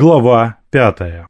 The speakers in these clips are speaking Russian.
Глава пятая.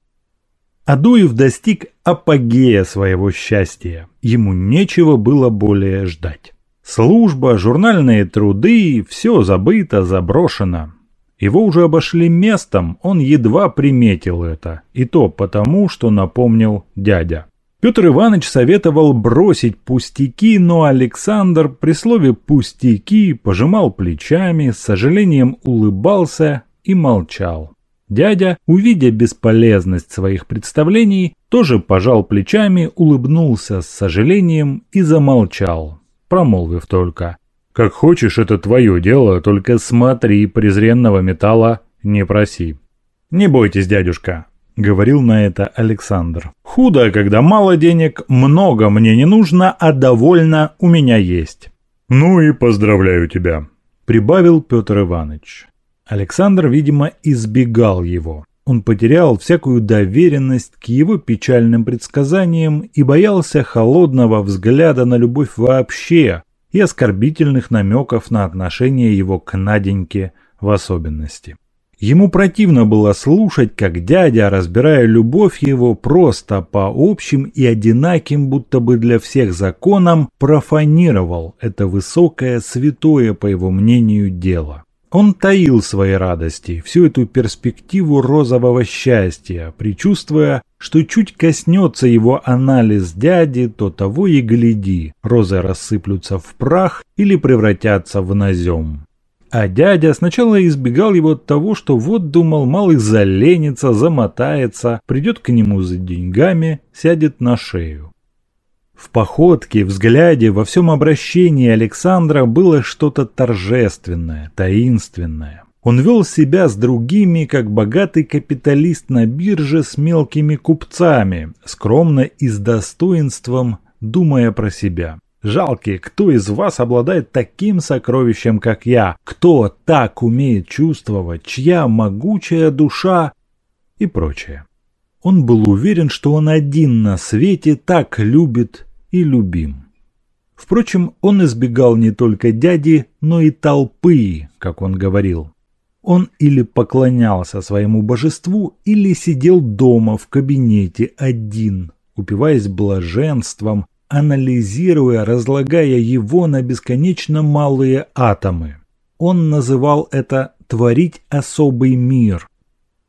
Адуев достиг апогея своего счастья. Ему нечего было более ждать. Служба, журнальные труды – все забыто, заброшено. Его уже обошли местом, он едва приметил это. И то потому, что напомнил дядя. Петр Иванович советовал бросить пустяки, но Александр при слове «пустяки» пожимал плечами, с сожалением улыбался и молчал. Дядя, увидя бесполезность своих представлений, тоже пожал плечами, улыбнулся с сожалением и замолчал, промолвив только «Как хочешь, это твое дело, только смотри, презренного металла не проси». «Не бойтесь, дядюшка», — говорил на это Александр. «Худо, когда мало денег, много мне не нужно, а довольно у меня есть». «Ну и поздравляю тебя», — прибавил Петр Иванович. Александр, видимо, избегал его. Он потерял всякую доверенность к его печальным предсказаниям и боялся холодного взгляда на любовь вообще и оскорбительных намеков на отношение его к Наденьке в особенности. Ему противно было слушать, как дядя, разбирая любовь его просто по общим и одинаким, будто бы для всех законам, профанировал это высокое, святое, по его мнению, дело. Он таил свои радости, всю эту перспективу розового счастья, предчувствуя, что чуть коснется его анализ дяди, то того и гляди, розы рассыплются в прах или превратятся в назем. А дядя сначала избегал его от того, что вот думал, малый заленится, замотается, придет к нему за деньгами, сядет на шею. В походке, взгляде, во всем обращении Александра было что-то торжественное, таинственное. Он вел себя с другими, как богатый капиталист на бирже с мелкими купцами, скромно и с достоинством, думая про себя. Жалкий, кто из вас обладает таким сокровищем, как я? Кто так умеет чувствовать, чья могучая душа и прочее. Он был уверен, что он один на свете так любит и любим. Впрочем, он избегал не только дяди, но и толпы, как он говорил. Он или поклонялся своему божеству, или сидел дома в кабинете один, упиваясь блаженством, анализируя, разлагая его на бесконечно малые атомы. Он называл это «творить особый мир».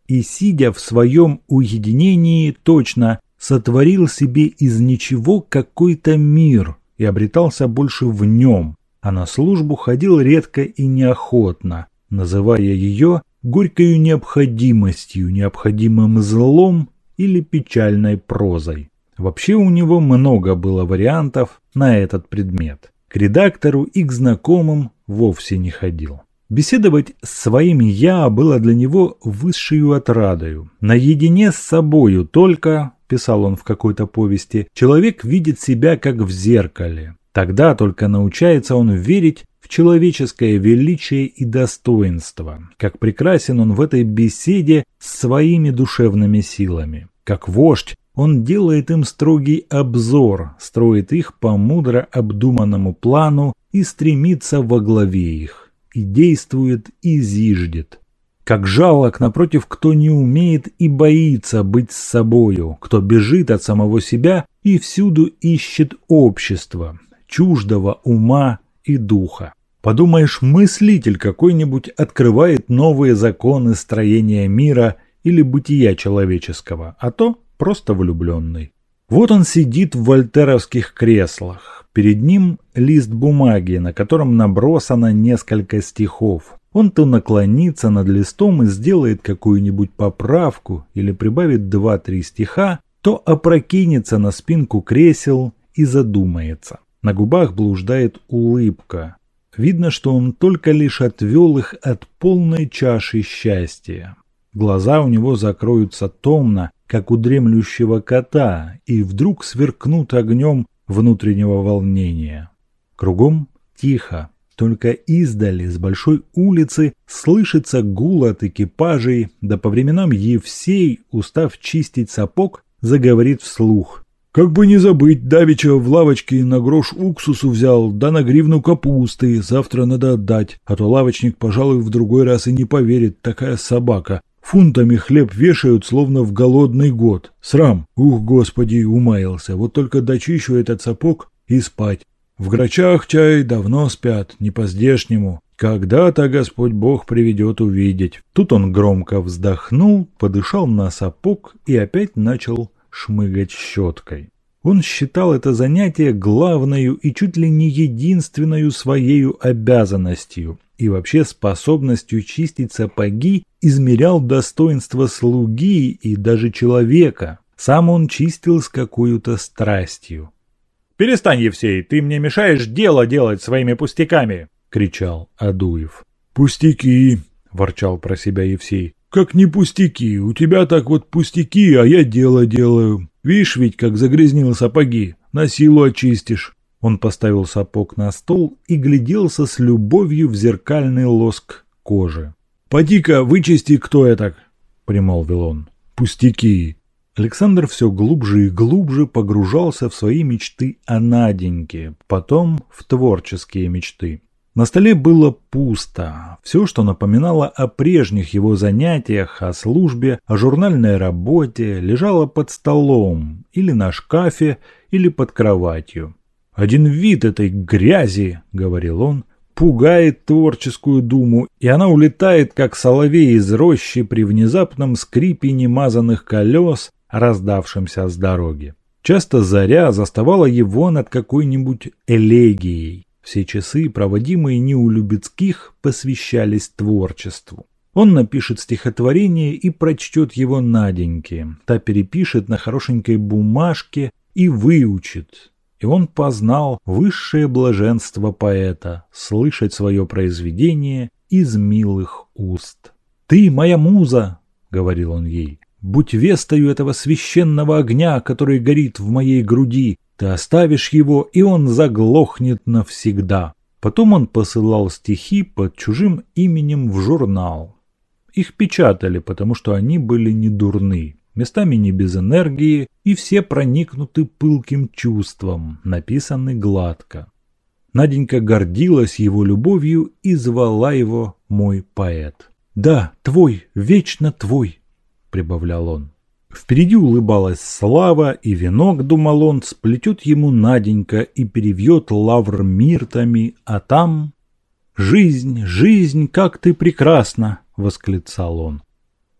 И, сидя в своем уединении, точно сотворил себе из ничего какой-то мир и обретался больше в нем, а на службу ходил редко и неохотно, называя ее горькою необходимостью, необходимым злом или печальной прозой. Вообще у него много было вариантов на этот предмет. К редактору и к знакомым вовсе не ходил. Беседовать с своим «я» было для него высшей отрадою. Наедине с собою только писал он в какой-то повести, человек видит себя как в зеркале. Тогда только научается он верить в человеческое величие и достоинство, как прекрасен он в этой беседе с своими душевными силами. Как вождь, он делает им строгий обзор, строит их по мудро обдуманному плану и стремится во главе их, и действует и зиждет как жалок, напротив, кто не умеет и боится быть с собою, кто бежит от самого себя и всюду ищет общества, чуждого ума и духа. Подумаешь, мыслитель какой-нибудь открывает новые законы строения мира или бытия человеческого, а то просто влюбленный. Вот он сидит в вольтеровских креслах. Перед ним лист бумаги, на котором набросано несколько стихов. Он то наклонится над листом и сделает какую-нибудь поправку или прибавит два-три стиха, то опрокинется на спинку кресел и задумается. На губах блуждает улыбка. Видно, что он только лишь отвел их от полной чаши счастья. Глаза у него закроются томно, как у дремлющего кота, и вдруг сверкнут огнем внутреннего волнения. Кругом тихо, только издали с большой улицы слышится гул от экипажей, да по временам Евсей, устав чистить сапог, заговорит вслух. «Как бы не забыть, давеча в лавочке на грош уксусу взял, да на гривну капусты, завтра надо отдать, а то лавочник, пожалуй, в другой раз и не поверит, такая собака. Фунтами хлеб вешают, словно в голодный год. Срам. Ух, господи, умаялся. Вот только дочищу этот сапог и спать. В грачах чай давно спят, не по-здешнему. Когда-то Господь Бог приведет увидеть. Тут он громко вздохнул, подышал на сапог и опять начал шмыгать щеткой. Он считал это занятие главною и чуть ли не единственную своею обязанностью и вообще способностью чистить сапоги измерял достоинство слуги и даже человека. Сам он чистил с какой-то страстью. «Перестань, Евсей, ты мне мешаешь дело делать своими пустяками!» — кричал Адуев. «Пустяки!» — ворчал про себя Евсей. «Как не пустяки, у тебя так вот пустяки, а я дело делаю. Видишь ведь, как загрязнил сапоги, на силу очистишь». Он поставил сапог на стол и гляделся с любовью в зеркальный лоск кожи. «Поди-ка, вычисти, кто я так!» — примолвил он. «Пустяки!» Александр все глубже и глубже погружался в свои мечты о Наденьке, потом в творческие мечты. На столе было пусто. Все, что напоминало о прежних его занятиях, о службе, о журнальной работе, лежало под столом, или на шкафе, или под кроватью. «Один вид этой грязи», — говорил он, — «пугает творческую думу, и она улетает, как соловей из рощи при внезапном скрипе немазанных колес, раздавшемся с дороги. Часто заря заставала его над какой-нибудь элегией. Все часы, проводимые не у Любецких, посвящались творчеству. Он напишет стихотворение и прочтет его Наденьке. Та перепишет на хорошенькой бумажке и выучит. И он познал высшее блаженство поэта – слышать свое произведение из милых уст. «Ты моя муза!» – говорил он ей. «Будь вестою этого священного огня, который горит в моей груди, ты оставишь его, и он заглохнет навсегда. Потом он посылал стихи под чужим именем в журнал. Их печатали, потому что они были не дурны, местами не без энергии, и все проникнуты пылким чувством, написаны гладко. Наденька гордилась его любовью и звала его «мой поэт». «Да, твой, вечно твой», — прибавлял он. Впереди улыбалась слава, и венок, думал он, сплетет ему Наденька и перевьет лавр миртами, а там... «Жизнь, жизнь, как ты прекрасна!» — восклицал он.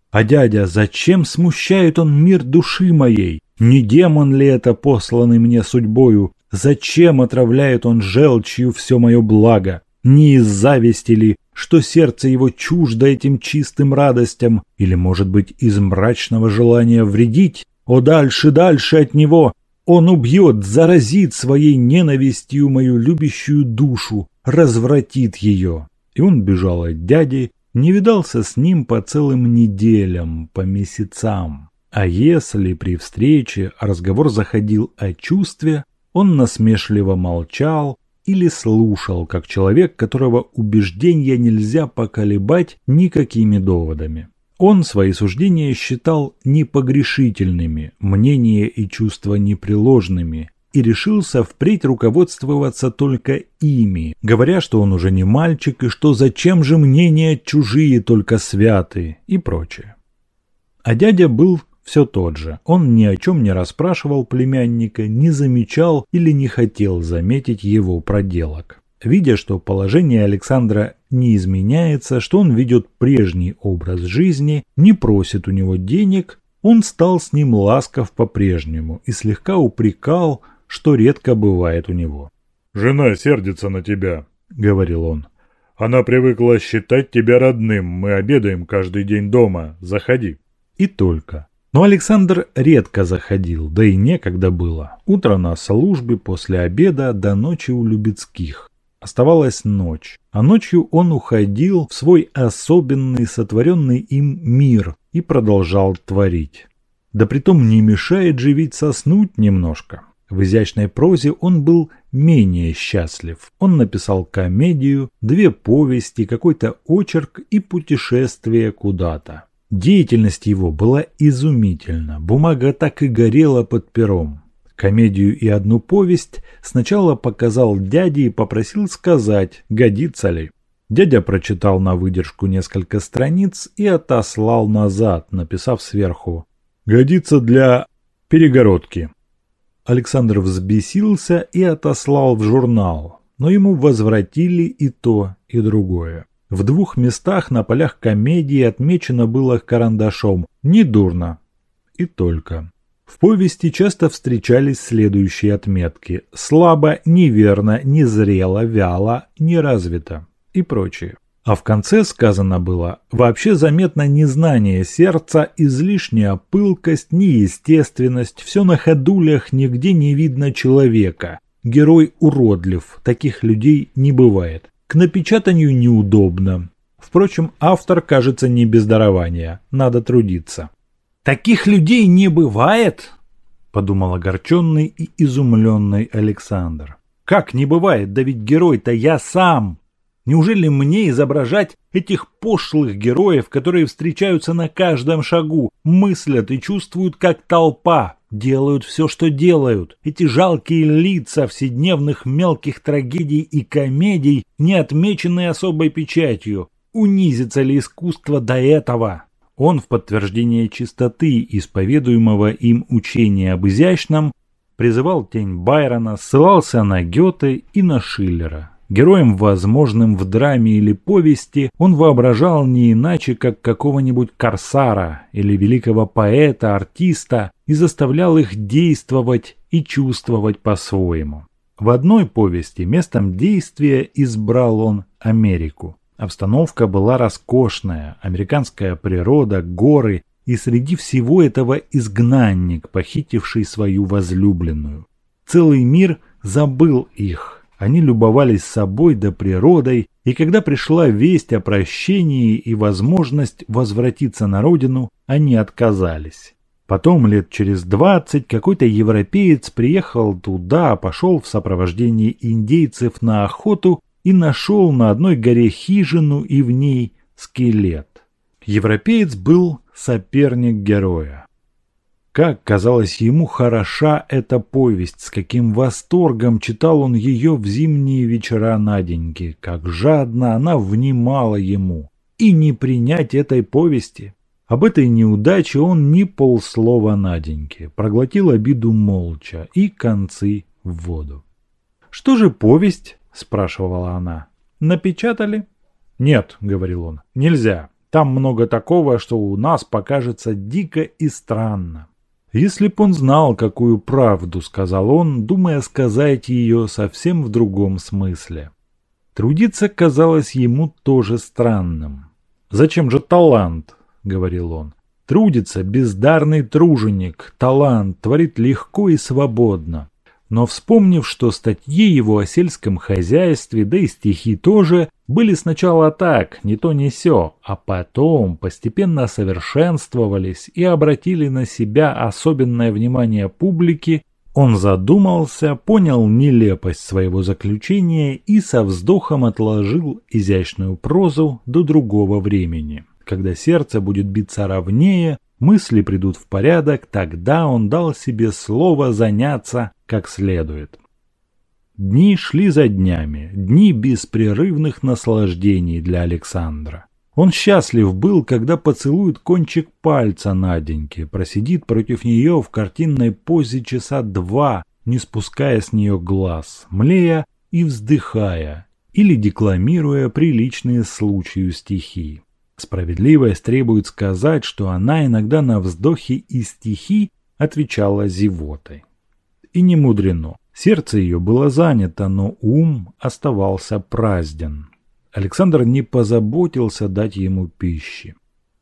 «А дядя, зачем смущает он мир души моей? Не демон ли это, посланный мне судьбою? Зачем отравляет он желчью все мое благо? Не из зависти ли, что сердце его чуждо этим чистым радостям, или, может быть, из мрачного желания вредить? О, дальше, дальше от него! Он убьет, заразит своей ненавистью мою любящую душу, развратит ее. И он бежал от дяди, не видался с ним по целым неделям, по месяцам. А если при встрече разговор заходил о чувстве, он насмешливо молчал, или слушал, как человек, которого убеждения нельзя поколебать никакими доводами. Он свои суждения считал непогрешительными, мнения и чувства непреложными, и решился впредь руководствоваться только ими, говоря, что он уже не мальчик и что зачем же мнения чужие только святы и прочее. А дядя был все тот же. Он ни о чем не расспрашивал племянника, не замечал или не хотел заметить его проделок. Видя, что положение Александра не изменяется, что он ведет прежний образ жизни, не просит у него денег, он стал с ним ласков по-прежнему и слегка упрекал, что редко бывает у него. «Жена сердится на тебя», — говорил он. «Она привыкла считать тебя родным, мы обедаем каждый день дома, заходи». И только. Но Александр редко заходил, да и некогда было. Утро на службе, после обеда до ночи у Любецких. Оставалась ночь, а ночью он уходил в свой особенный сотворенный им мир и продолжал творить. Да притом не мешает же ведь соснуть немножко. В изящной прозе он был менее счастлив. Он написал комедию, две повести, какой-то очерк и путешествие куда-то. Деятельность его была изумительна, бумага так и горела под пером. Комедию и одну повесть сначала показал дяде и попросил сказать, годится ли. Дядя прочитал на выдержку несколько страниц и отослал назад, написав сверху «Годится для перегородки». Александр взбесился и отослал в журнал, но ему возвратили и то, и другое. В двух местах на полях комедии отмечено было карандашом «Недурно». И только. В повести часто встречались следующие отметки «слабо», «неверно», «незрело», «вяло», «неразвито» и прочее. А в конце сказано было «вообще заметно незнание сердца, излишняя пылкость, неестественность, все на ходулях, нигде не видно человека. Герой уродлив, таких людей не бывает. К напечатанию неудобно. Впрочем, автор, кажется, не без дарования, надо трудиться». «Таких людей не бывает?» – подумал огорченный и изумленный Александр. «Как не бывает? Да ведь герой-то я сам!» Неужели мне изображать этих пошлых героев, которые встречаются на каждом шагу, мыслят и чувствуют как толпа, делают все, что делают? Эти жалкие лица вседневных мелких трагедий и комедий, не отмеченные особой печатью. Унизится ли искусство до этого? Он в подтверждение чистоты исповедуемого им учения об изящном призывал тень Байрона, ссылался на Гёте и на Шиллера. Героем, возможным в драме или повести, он воображал не иначе, как какого-нибудь корсара или великого поэта, артиста, и заставлял их действовать и чувствовать по-своему. В одной повести местом действия избрал он Америку. Обстановка была роскошная, американская природа, горы, и среди всего этого изгнанник, похитивший свою возлюбленную. Целый мир забыл их, они любовались собой да природой, и когда пришла весть о прощении и возможность возвратиться на родину, они отказались. Потом лет через двадцать какой-то европеец приехал туда, пошел в сопровождении индейцев на охоту и нашел на одной горе хижину и в ней скелет. Европеец был соперник героя. Как казалось ему хороша эта повесть, с каким восторгом читал он ее в зимние вечера Наденьки, как жадно она внимала ему. И не принять этой повести. Об этой неудаче он ни полслова Наденьке, проглотил обиду молча и концы в воду. «Что же повесть?» – спрашивала она. «Напечатали?» «Нет», – говорил он, – «нельзя. Там много такого, что у нас покажется дико и странно. Если б он знал, какую правду, сказал он, думая сказать ее совсем в другом смысле. Трудиться казалось ему тоже странным. «Зачем же талант?» — говорил он. «Трудится бездарный труженик, талант, творит легко и свободно но вспомнив, что статьи его о сельском хозяйстве, да и стихи тоже, были сначала так, не то не сё, а потом постепенно совершенствовались и обратили на себя особенное внимание публики, он задумался, понял нелепость своего заключения и со вздохом отложил изящную прозу до другого времени, когда сердце будет биться ровнее, мысли придут в порядок, тогда он дал себе слово заняться как следует. Дни шли за днями, дни беспрерывных наслаждений для Александра. Он счастлив был, когда поцелует кончик пальца Наденьки, просидит против нее в картинной позе часа два, не спуская с нее глаз, млея и вздыхая, или декламируя приличные случаю стихи. Справедливость требует сказать, что она иногда на вздохи и стихи отвечала зевотой. И не мудрено. Сердце ее было занято, но ум оставался празден. Александр не позаботился дать ему пищи.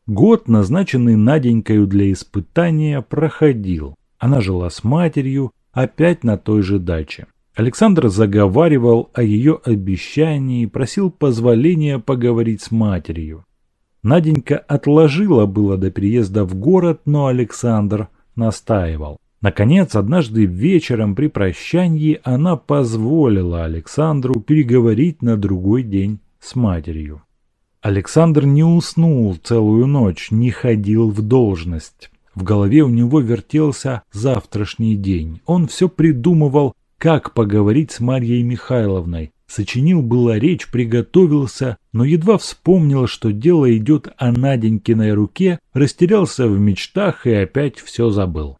Год, назначенный Наденькою для испытания, проходил. Она жила с матерью, опять на той же даче. Александр заговаривал о ее обещании, просил позволения поговорить с матерью. Наденька отложила было до приезда в город, но Александр настаивал. Наконец, однажды вечером при прощании она позволила Александру переговорить на другой день с матерью. Александр не уснул целую ночь, не ходил в должность. В голове у него вертелся завтрашний день. Он все придумывал, как поговорить с Марьей Михайловной, Сочинил было речь, приготовился, но едва вспомнил, что дело идет о Наденькиной руке, растерялся в мечтах и опять все забыл.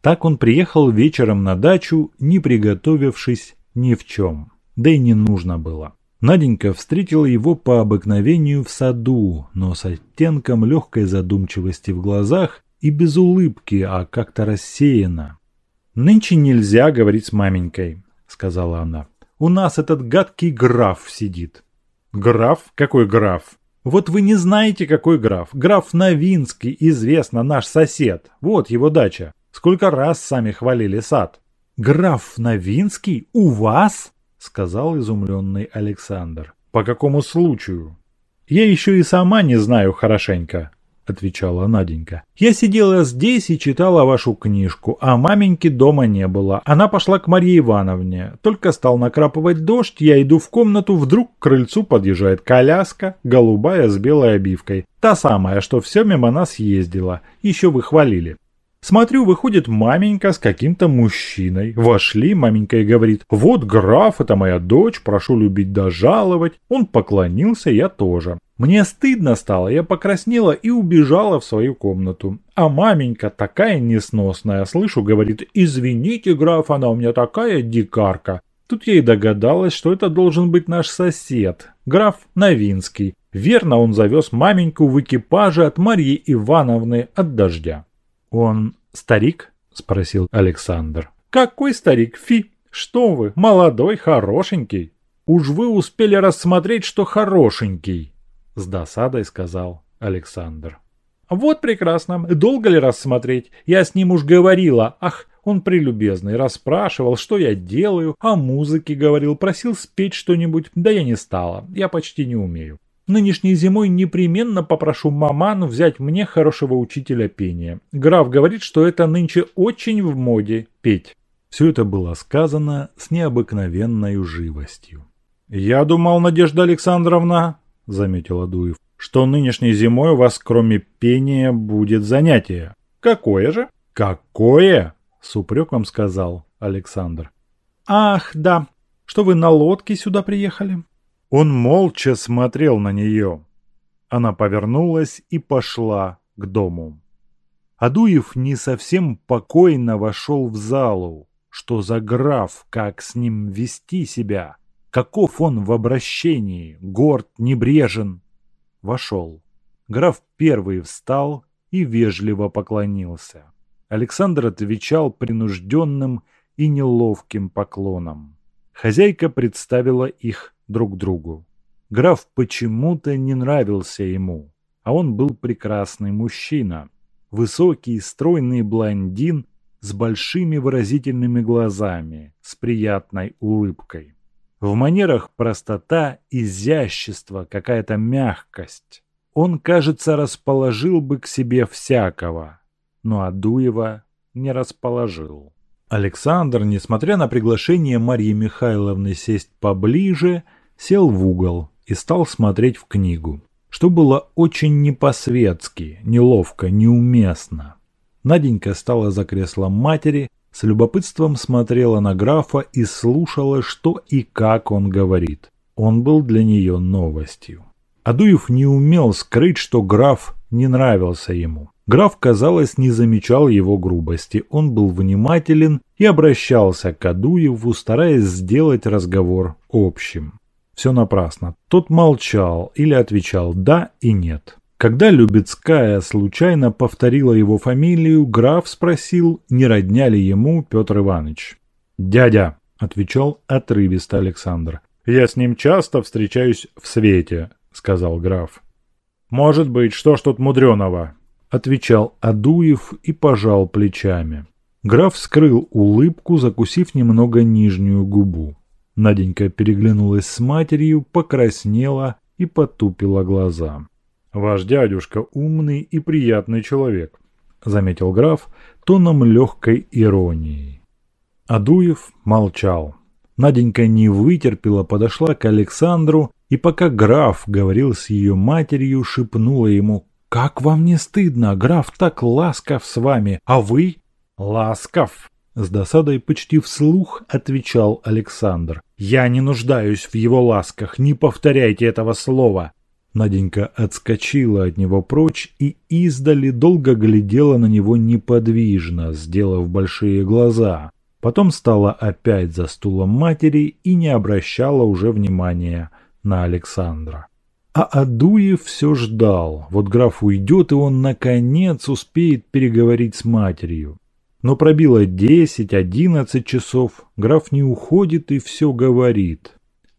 Так он приехал вечером на дачу, не приготовившись ни в чем. Да и не нужно было. Наденька встретила его по обыкновению в саду, но с оттенком легкой задумчивости в глазах и без улыбки, а как-то рассеяна. «Нынче нельзя говорить с маменькой», — сказала она. У нас этот гадкий граф сидит». «Граф? Какой граф?» «Вот вы не знаете, какой граф. Граф Новинский, известно, наш сосед. Вот его дача. Сколько раз сами хвалили сад». «Граф Новинский? У вас?» — сказал изумленный Александр. «По какому случаю?» «Я еще и сама не знаю хорошенько», отвечала Наденька. «Я сидела здесь и читала вашу книжку, а маменьки дома не было. Она пошла к Марье Ивановне. Только стал накрапывать дождь, я иду в комнату, вдруг к крыльцу подъезжает коляска, голубая с белой обивкой. Та самая, что все мимо нас ездила. Еще вы хвалили. Смотрю, выходит маменька с каким-то мужчиной. Вошли, маменька и говорит, вот граф, это моя дочь, прошу любить да жаловать. Он поклонился, я тоже. Мне стыдно стало, я покраснела и убежала в свою комнату. А маменька такая несносная, слышу, говорит, извините, граф, она у меня такая дикарка. Тут я и догадалась, что это должен быть наш сосед, граф Новинский. Верно, он завез маменьку в экипаже от Марьи Ивановны от дождя. «Он старик?» – спросил Александр. «Какой старик, Фи? Что вы, молодой, хорошенький. Уж вы успели рассмотреть, что хорошенький», – с досадой сказал Александр. «Вот прекрасно. Долго ли рассмотреть? Я с ним уж говорила. Ах, он прелюбезный, расспрашивал, что я делаю, о музыке говорил, просил спеть что-нибудь. Да я не стала, я почти не умею. Нынешней зимой непременно попрошу маману взять мне хорошего учителя пения. Граф говорит, что это нынче очень в моде петь. Все это было сказано с необыкновенной живостью. «Я думал, Надежда Александровна, — заметил Адуев, — что нынешней зимой у вас кроме пения будет занятие. Какое же?» «Какое?» — с упреком сказал Александр. «Ах, да, что вы на лодке сюда приехали?» Он молча смотрел на нее. Она повернулась и пошла к дому. Адуев не совсем покойно вошел в залу. Что за граф, как с ним вести себя? Каков он в обращении, горд, небрежен? Вошел. Граф первый встал и вежливо поклонился. Александр отвечал принужденным и неловким поклоном. Хозяйка представила их друг другу. Граф почему-то не нравился ему, а он был прекрасный мужчина. Высокий, стройный блондин с большими выразительными глазами, с приятной улыбкой. В манерах простота, изящество, какая-то мягкость. Он, кажется, расположил бы к себе всякого, но Адуева не расположил. Александр, несмотря на приглашение Марьи Михайловны сесть поближе, сел в угол и стал смотреть в книгу, что было очень не по-светски, неловко, неуместно. Наденька стала за креслом матери, с любопытством смотрела на графа и слушала, что и как он говорит. Он был для нее новостью. Адуев не умел скрыть, что граф не нравился ему. Граф, казалось, не замечал его грубости. Он был внимателен и обращался к Адуеву, стараясь сделать разговор общим. Все напрасно. Тот молчал или отвечал «да» и «нет». Когда Любецкая случайно повторила его фамилию, граф спросил, не родня ли ему Петр Иванович. «Дядя», — отвечал отрывисто Александр. «Я с ним часто встречаюсь в свете», — сказал граф. «Может быть, что ж тут мудреного?» — отвечал Адуев и пожал плечами. Граф скрыл улыбку, закусив немного нижнюю губу. Наденька переглянулась с матерью, покраснела и потупила глаза. «Ваш дядюшка умный и приятный человек», — заметил граф тоном легкой иронии. Адуев молчал. Наденька не вытерпела, подошла к Александру и пока граф говорил с ее матерью, шепнула ему «Как вам не стыдно? Граф так ласков с вами, а вы?» «Ласков!» — С досадой почти вслух отвечал Александр. «Я не нуждаюсь в его ласках, не повторяйте этого слова!» Наденька отскочила от него прочь и издали долго глядела на него неподвижно, сделав большие глаза. Потом стала опять за стулом матери и не обращала уже внимания на Александра. А Адуев все ждал. Вот граф уйдет, и он, наконец, успеет переговорить с матерью. Но пробило десять-одиннадцать часов, граф не уходит и все говорит.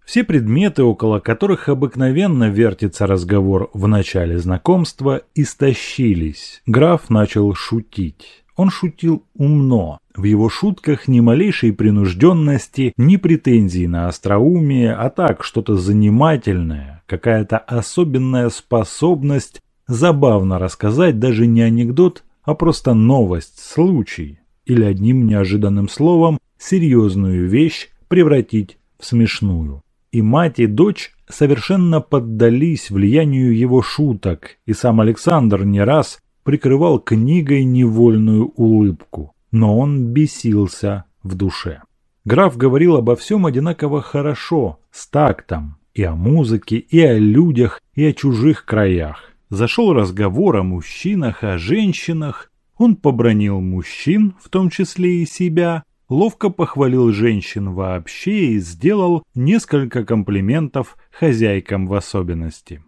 Все предметы, около которых обыкновенно вертится разговор в начале знакомства, истощились. Граф начал шутить. Он шутил умно. В его шутках ни малейшей принужденности, ни претензий на остроумие, а так что-то занимательное, какая-то особенная способность забавно рассказать даже не анекдот, а просто новость, случай, или одним неожиданным словом серьезную вещь превратить в смешную. И мать, и дочь совершенно поддались влиянию его шуток, и сам Александр не раз прикрывал книгой невольную улыбку. Но он бесился в душе. Граф говорил обо всем одинаково хорошо, с тактом, и о музыке, и о людях, и о чужих краях. Зашел разговор о мужчинах, о женщинах. Он побронил мужчин, в том числе и себя, ловко похвалил женщин вообще и сделал несколько комплиментов хозяйкам в особенности.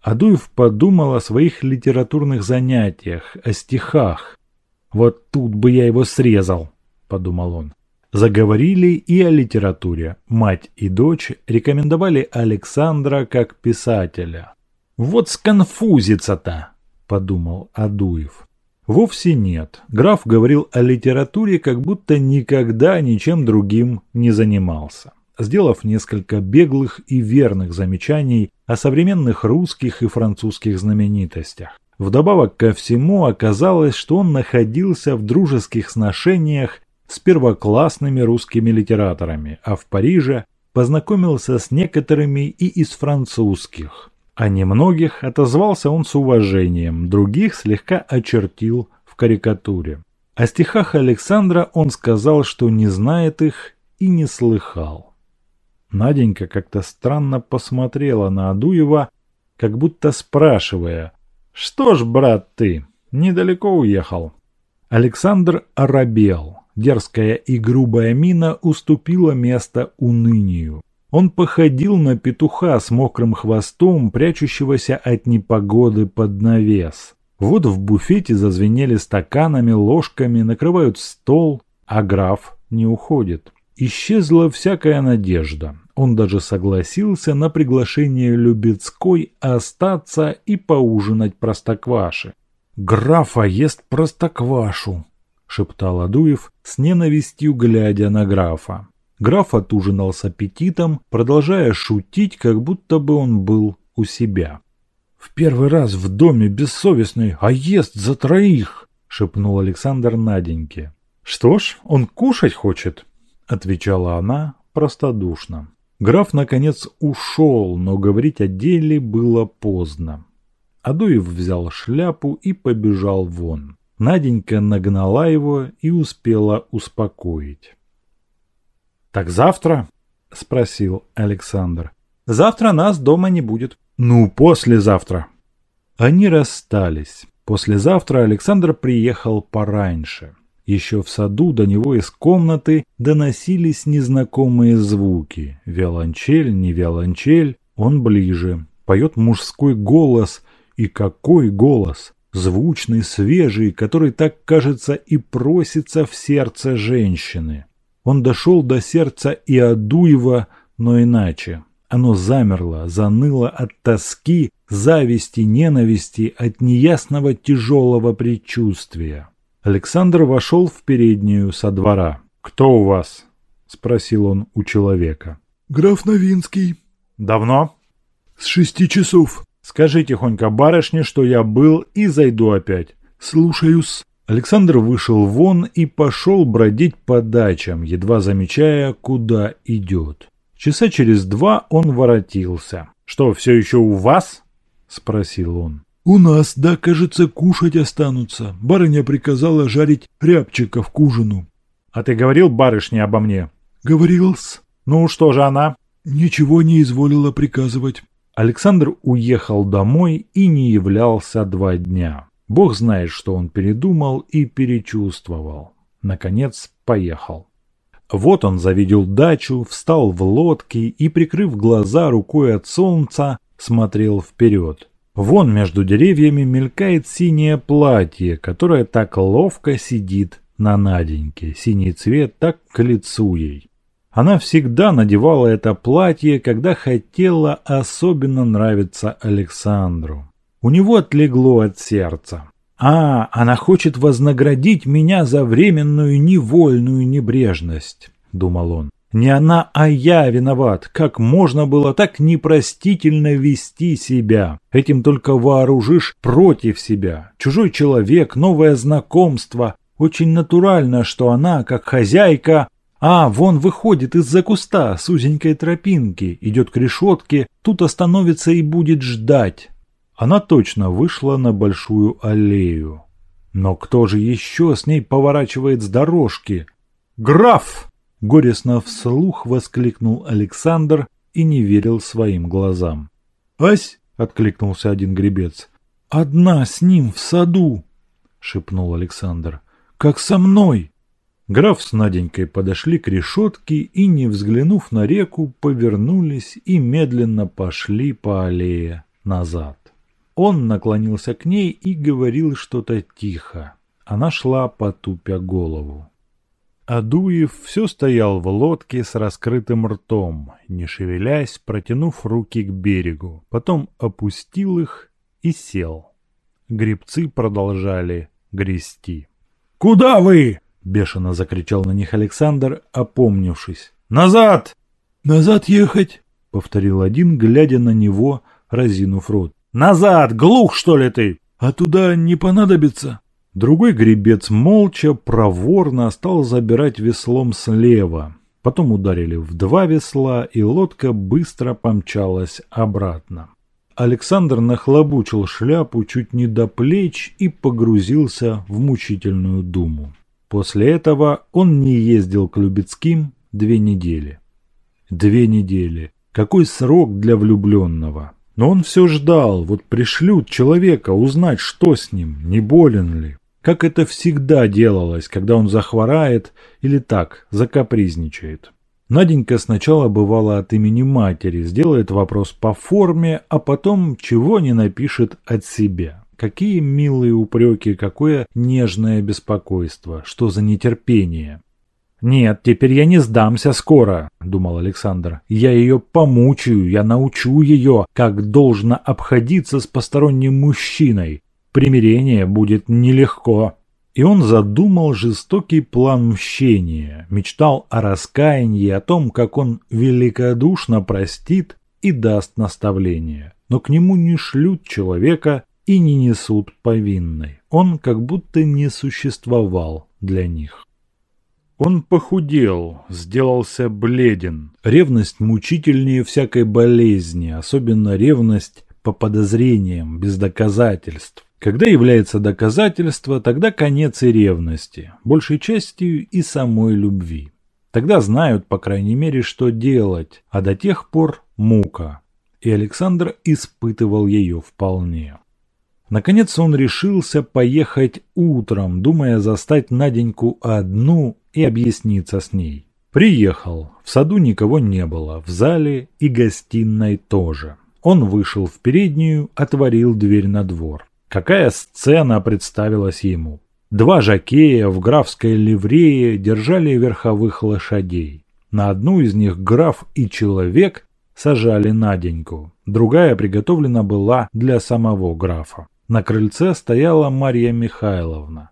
Адуев подумал о своих литературных занятиях, о стихах. «Вот тут бы я его срезал», – подумал он. Заговорили и о литературе. Мать и дочь рекомендовали Александра как писателя. «Вот сконфузится-то», – подумал Адуев. Вовсе нет. Граф говорил о литературе, как будто никогда ничем другим не занимался. Сделав несколько беглых и верных замечаний о современных русских и французских знаменитостях. Вдобавок ко всему оказалось, что он находился в дружеских сношениях с первоклассными русскими литераторами, а в Париже познакомился с некоторыми и из французских – о немногих отозвался он с уважением, других слегка очертил в карикатуре. О стихах Александра он сказал, что не знает их и не слыхал. Наденька как-то странно посмотрела на Адуева, как будто спрашивая, «Что ж, брат, ты, недалеко уехал?» Александр оробел. Дерзкая и грубая мина уступила место унынию. Он походил на петуха с мокрым хвостом, прячущегося от непогоды под навес. Вот в буфете зазвенели стаканами, ложками, накрывают стол, а граф не уходит. Исчезла всякая надежда. Он даже согласился на приглашение Любецкой остаться и поужинать простокваши. «Графа ест простоквашу», — шептал Адуев, с ненавистью глядя на графа. Граф отужинал с аппетитом, продолжая шутить, как будто бы он был у себя. «В первый раз в доме бессовестный, а ест за троих!» — шепнул Александр Наденьке. «Что ж, он кушать хочет», — отвечала она простодушно. Граф, наконец, ушел, но говорить о деле было поздно. Адуев взял шляпу и побежал вон. Наденька нагнала его и успела успокоить. «Так завтра?» – спросил Александр. «Завтра нас дома не будет». «Ну, послезавтра». Они расстались. Послезавтра Александр приехал пораньше. Еще в саду до него из комнаты доносились незнакомые звуки. Виолончель, не виолончель, он ближе. Поет мужской голос. И какой голос! Звучный, свежий, который так, кажется, и просится в сердце женщины. Он дошел до сердца и Адуева, но иначе. Оно замерло, заныло от тоски, зависти, ненависти, от неясного тяжелого предчувствия. Александр вошел в переднюю со двора. «Кто у вас?» – спросил он у человека. «Граф Новинский». «Давно?» «С шести часов». «Скажи тихонько барышне, что я был и зайду опять». «Слушаюсь». Александр вышел вон и пошел бродить по дачам, едва замечая, куда идет. Часа через два он воротился. «Что, все еще у вас?» – спросил он. «У нас, да, кажется, кушать останутся. Барыня приказала жарить рябчиков к ужину». А ты говорил барышне обо мне? Говорил-с. Ну, что же она? Ничего не изволила приказывать. Александр уехал домой и не являлся два дня. Бог знает, что он передумал и перечувствовал. Наконец, поехал. Вот он завидел дачу, встал в лодке и, прикрыв глаза рукой от солнца, смотрел вперед. Вон между деревьями мелькает синее платье, которое так ловко сидит на Наденьке. Синий цвет так к лицу ей. Она всегда надевала это платье, когда хотела особенно нравиться Александру. У него отлегло от сердца. А, она хочет вознаградить меня за временную невольную небрежность, думал он. Не она, а я виноват. Как можно было так непростительно вести себя? Этим только вооружишь против себя. Чужой человек, новое знакомство. Очень натурально, что она, как хозяйка... А, вон выходит из-за куста с узенькой тропинки, идет к решетке, тут остановится и будет ждать. Она точно вышла на большую аллею. Но кто же еще с ней поворачивает с дорожки? «Граф!» – горестно вслух воскликнул Александр и не верил своим глазам. «Ась!» – откликнулся один гребец. «Одна с ним в саду!» – шепнул Александр. «Как со мной!» Граф с Наденькой подошли к решетке и, не взглянув на реку, повернулись и медленно пошли по аллее назад. Он наклонился к ней и говорил что-то тихо. Она шла, потупя голову. Адуев все стоял в лодке с раскрытым ртом, не шевелясь, протянув руки к берегу. Потом опустил их и сел. Гребцы продолжали грести. «Куда вы?» – бешено закричал на них Александр, опомнившись. «Назад!» «Назад ехать!» – повторил один, глядя на него, разинув рот. Назад! Глух, что ли ты? А туда не понадобится. Другой гребец молча, проворно стал забирать веслом слева. Потом ударили в два весла, и лодка быстро помчалась обратно. Александр нахлобучил шляпу чуть не до плеч и погрузился в мучительную думу. После этого он не ездил к Любецким две недели. Две недели. Какой срок для влюбленного? Но он все ждал, вот пришлют человека узнать, что с ним, не болен ли. Как это всегда делалось, когда он захворает или так, закапризничает. Наденька сначала бывала от имени матери, сделает вопрос по форме, а потом чего не напишет от себя. Какие милые упреки, какое нежное беспокойство, что за нетерпение. «Нет, теперь я не сдамся скоро», — думал Александр. «Я ее помучаю, я научу ее, как должно обходиться с посторонним мужчиной. Примирение будет нелегко». И он задумал жестокий план мщения, мечтал о раскаянии, о том, как он великодушно простит и даст наставление. Но к нему не шлют человека и не несут повинной. Он как будто не существовал для них. Он похудел, сделался бледен. Ревность мучительнее всякой болезни, особенно ревность по подозрениям, без доказательств. Когда является доказательство, тогда конец и ревности, большей частью и самой любви. Тогда знают, по крайней мере, что делать, а до тех пор мука. И Александр испытывал ее вполне. Наконец он решился поехать утром, думая застать Наденьку одну и объясниться с ней. Приехал. В саду никого не было, в зале и гостиной тоже. Он вышел в переднюю, отворил дверь на двор. Какая сцена представилась ему. Два жакея в графской ливрее держали верховых лошадей. На одну из них граф и человек сажали Наденьку. Другая приготовлена была для самого графа. На крыльце стояла Марья Михайловна.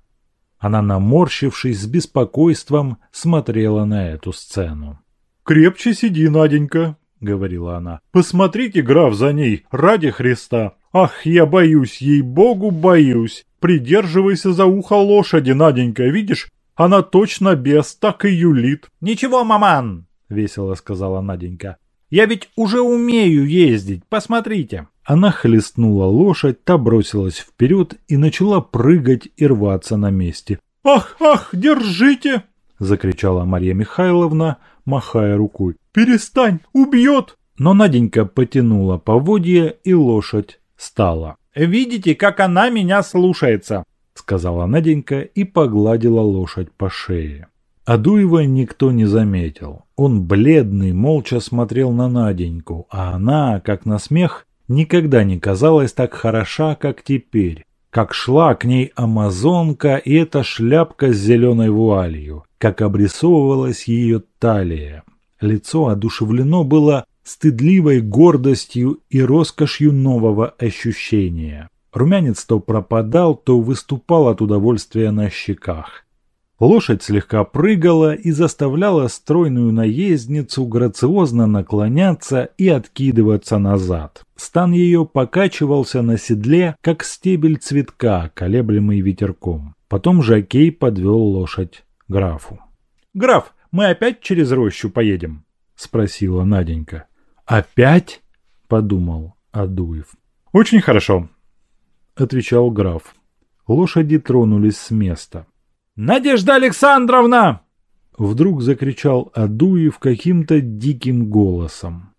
Она, наморщившись с беспокойством, смотрела на эту сцену. «Крепче сиди, Наденька», — говорила она. «Посмотрите, граф, за ней, ради Христа. Ах, я боюсь, ей-богу, боюсь. Придерживайся за ухо лошади, Наденька, видишь? Она точно без, так и юлит». «Ничего, маман», — весело сказала Наденька. «Я ведь уже умею ездить, посмотрите». Она хлестнула лошадь, та бросилась вперед и начала прыгать и рваться на месте. «Ах, ах, держите!» – закричала Марья Михайловна, махая рукой. «Перестань! Убьет!» Но Наденька потянула поводья, и лошадь стала. «Видите, как она меня слушается!» – сказала Наденька и погладила лошадь по шее. Адуева никто не заметил. Он бледный, молча смотрел на Наденьку, а она, как на смех, никогда не казалась так хороша, как теперь. Как шла к ней амазонка и эта шляпка с зеленой вуалью, как обрисовывалась ее талия. Лицо одушевлено было стыдливой гордостью и роскошью нового ощущения. Румянец то пропадал, то выступал от удовольствия на щеках. Лошадь слегка прыгала и заставляла стройную наездницу грациозно наклоняться и откидываться назад. Стан ее покачивался на седле, как стебель цветка, колеблемый ветерком. Потом Жакей подвел лошадь графу. «Граф, мы опять через рощу поедем?» – спросила Наденька. «Опять?» – подумал Адуев. «Очень хорошо», – отвечал граф. Лошади тронулись с места. «Надежда Александровна!» Вдруг закричал Адуев каким-то диким голосом.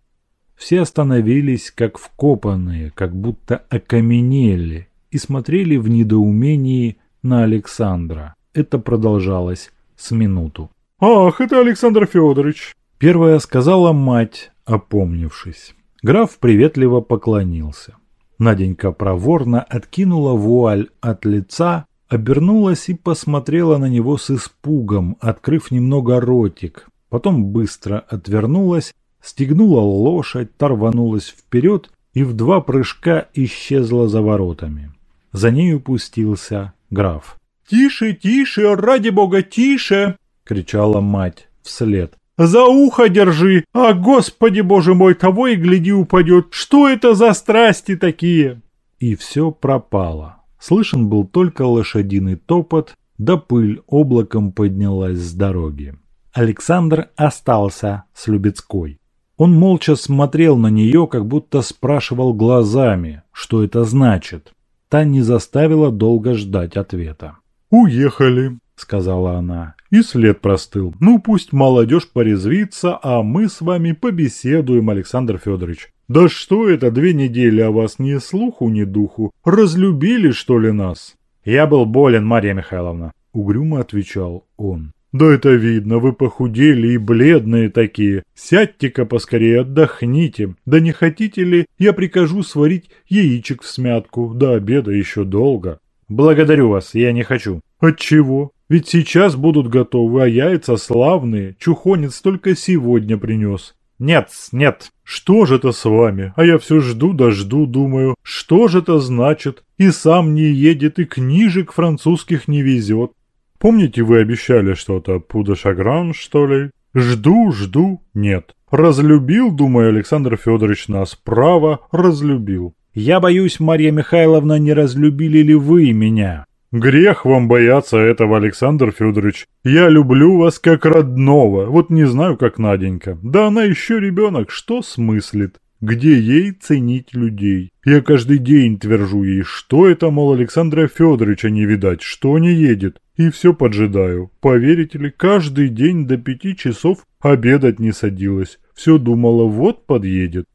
Все остановились, как вкопанные, как будто окаменели, и смотрели в недоумении на Александра. Это продолжалось с минуту. «Ах, это Александр Федорович!» Первая сказала мать, опомнившись. Граф приветливо поклонился. Наденька проворно откинула вуаль от лица обернулась и посмотрела на него с испугом, открыв немного ротик. Потом быстро отвернулась, стегнула лошадь, торванулась вперед и в два прыжка исчезла за воротами. За ней упустился граф. «Тише, тише, ради бога, тише!» — кричала мать вслед. «За ухо держи! А, господи боже мой, того и гляди упадет! Что это за страсти такие?» И все пропало. Слышен был только лошадиный топот, да пыль облаком поднялась с дороги. Александр остался с Любецкой. Он молча смотрел на нее, как будто спрашивал глазами, что это значит. Та не заставила долго ждать ответа. «Уехали», — сказала она, — «и след простыл. Ну, пусть молодежь порезвится, а мы с вами побеседуем, Александр Федорович. «Да что это, две недели о вас ни слуху, ни духу? Разлюбили, что ли, нас?» «Я был болен, Марья Михайловна», — угрюмо отвечал он. «Да это видно, вы похудели и бледные такие. Сядьте-ка поскорее, отдохните. Да не хотите ли, я прикажу сварить яичек в смятку. До обеда еще долго». «Благодарю вас, я не хочу». «Отчего? Ведь сейчас будут готовы, а яйца славные. Чухонец только сегодня принес. «Нет, нет». «Что же это с вами? А я все жду да жду, думаю, что же это значит? И сам не едет, и книжек французских не везет. Помните, вы обещали что-то, Пудашагран, что ли? Жду, жду, нет. Разлюбил, думаю, Александр Федорович нас, право, разлюбил. Я боюсь, Марья Михайловна, не разлюбили ли вы меня?» Грех вам бояться этого, Александр Федорович. Я люблю вас как родного, вот не знаю, как Наденька. Да она еще ребенок, что смыслит? Где ей ценить людей? Я каждый день твержу ей, что это, мол, Александра Федоровича не видать, что не едет. И все поджидаю. Поверите ли, каждый день до пяти часов обедать не садилась. Все думала, вот подъедет.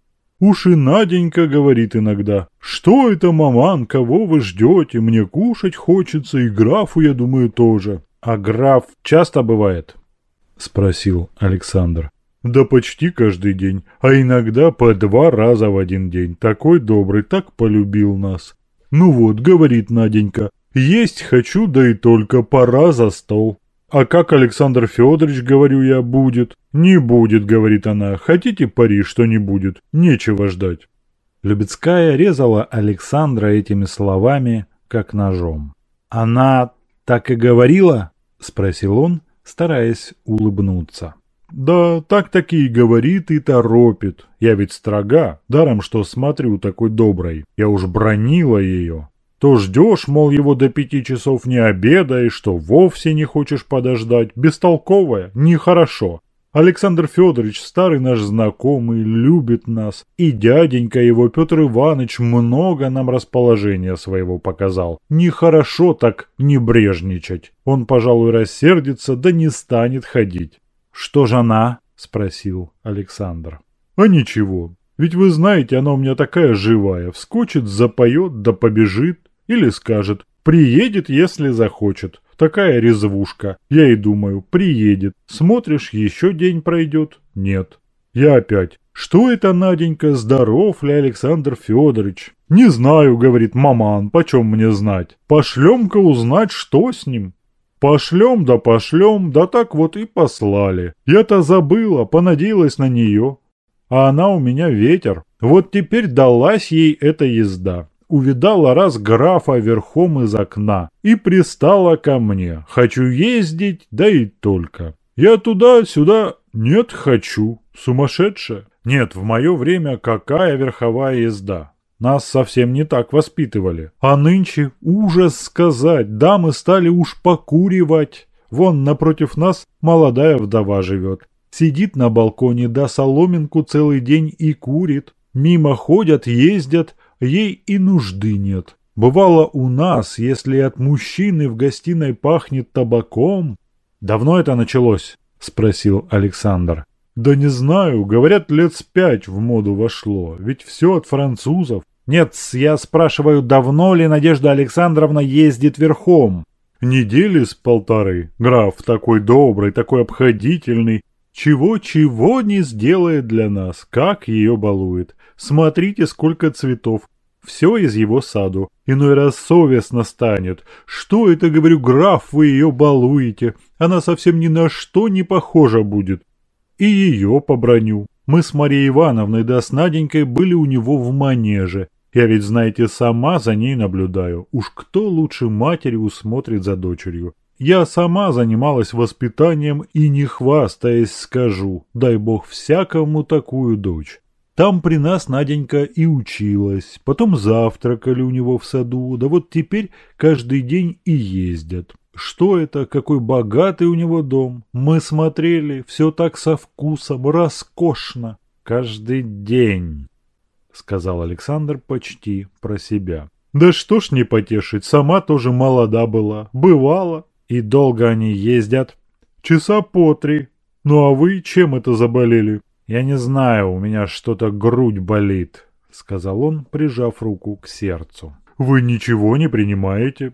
Уж и Наденька говорит иногда, что это, маман, кого вы ждете, мне кушать хочется, и графу, я думаю, тоже. А граф часто бывает? Спросил Александр. Да почти каждый день, а иногда по два раза в один день. Такой добрый, так полюбил нас. Ну вот, говорит Наденька, есть хочу, да и только пора за стол. «А как Александр Федорович, говорю я, будет?» «Не будет», — говорит она. «Хотите пари, что не будет? Нечего ждать». Любецкая резала Александра этими словами, как ножом. «Она так и говорила?» — спросил он, стараясь улыбнуться. «Да, так-таки и говорит и торопит. Я ведь строга, даром что смотрю такой доброй. Я уж бронила ее. То ждешь, мол, его до пяти часов не обедаешь, что вовсе не хочешь подождать. Бестолковое, нехорошо. Александр Федорович, старый наш знакомый, любит нас, и дяденька его, Петр Иванович, много нам расположения своего показал. Нехорошо так не брежничать. Он, пожалуй, рассердится, да не станет ходить. «Что же она?» – спросил Александр. «А ничего, ведь вы знаете, она у меня такая живая, вскочит, запоет, да побежит, или скажет, приедет, если захочет». Такая резвушка. Я и думаю, приедет. Смотришь, еще день пройдет. Нет. Я опять. Что это, Наденька, здоров ли Александр Федорович? Не знаю, говорит маман, почем мне знать. Пошлем-ка узнать, что с ним. Пошлем да пошлем, да так вот и послали. Я-то забыла, понадеялась на нее. А она у меня ветер. Вот теперь далась ей эта езда увидала раз графа верхом из окна и пристала ко мне. Хочу ездить, да и только. Я туда-сюда нет хочу. Сумасшедшая? Нет, в мое время какая верховая езда? Нас совсем не так воспитывали. А нынче ужас сказать, дамы стали уж покуривать. Вон напротив нас молодая вдова живет. Сидит на балконе да соломинку целый день и курит. Мимо ходят, ездят, ей и нужды нет. Бывало у нас, если от мужчины в гостиной пахнет табаком... Давно это началось? Спросил Александр. Да не знаю, говорят, лет с пять в моду вошло, ведь все от французов. Нет, я спрашиваю, давно ли Надежда Александровна ездит верхом? Недели с полторы. Граф такой добрый, такой обходительный. Чего-чего не сделает для нас, как ее балует. Смотрите, сколько цветов. Все из его саду. Иной раз совестно станет. Что это, говорю, граф, вы ее балуете? Она совсем ни на что не похожа будет. И ее поброню. Мы с Марией Ивановной да с Наденькой были у него в манеже. Я ведь, знаете, сама за ней наблюдаю. Уж кто лучше матери усмотрит за дочерью. Я сама занималась воспитанием и не хвастаясь скажу, дай бог всякому такую дочь. Там при нас Наденька и училась, потом завтракали у него в саду, да вот теперь каждый день и ездят. Что это, какой богатый у него дом? Мы смотрели, все так со вкусом, роскошно. Каждый день, сказал Александр почти про себя. Да что ж не потешить, сама тоже молода была, бывала. И долго они ездят? Часа по три. Ну а вы чем это заболели? «Я не знаю, у меня что-то грудь болит», — сказал он, прижав руку к сердцу. «Вы ничего не принимаете?»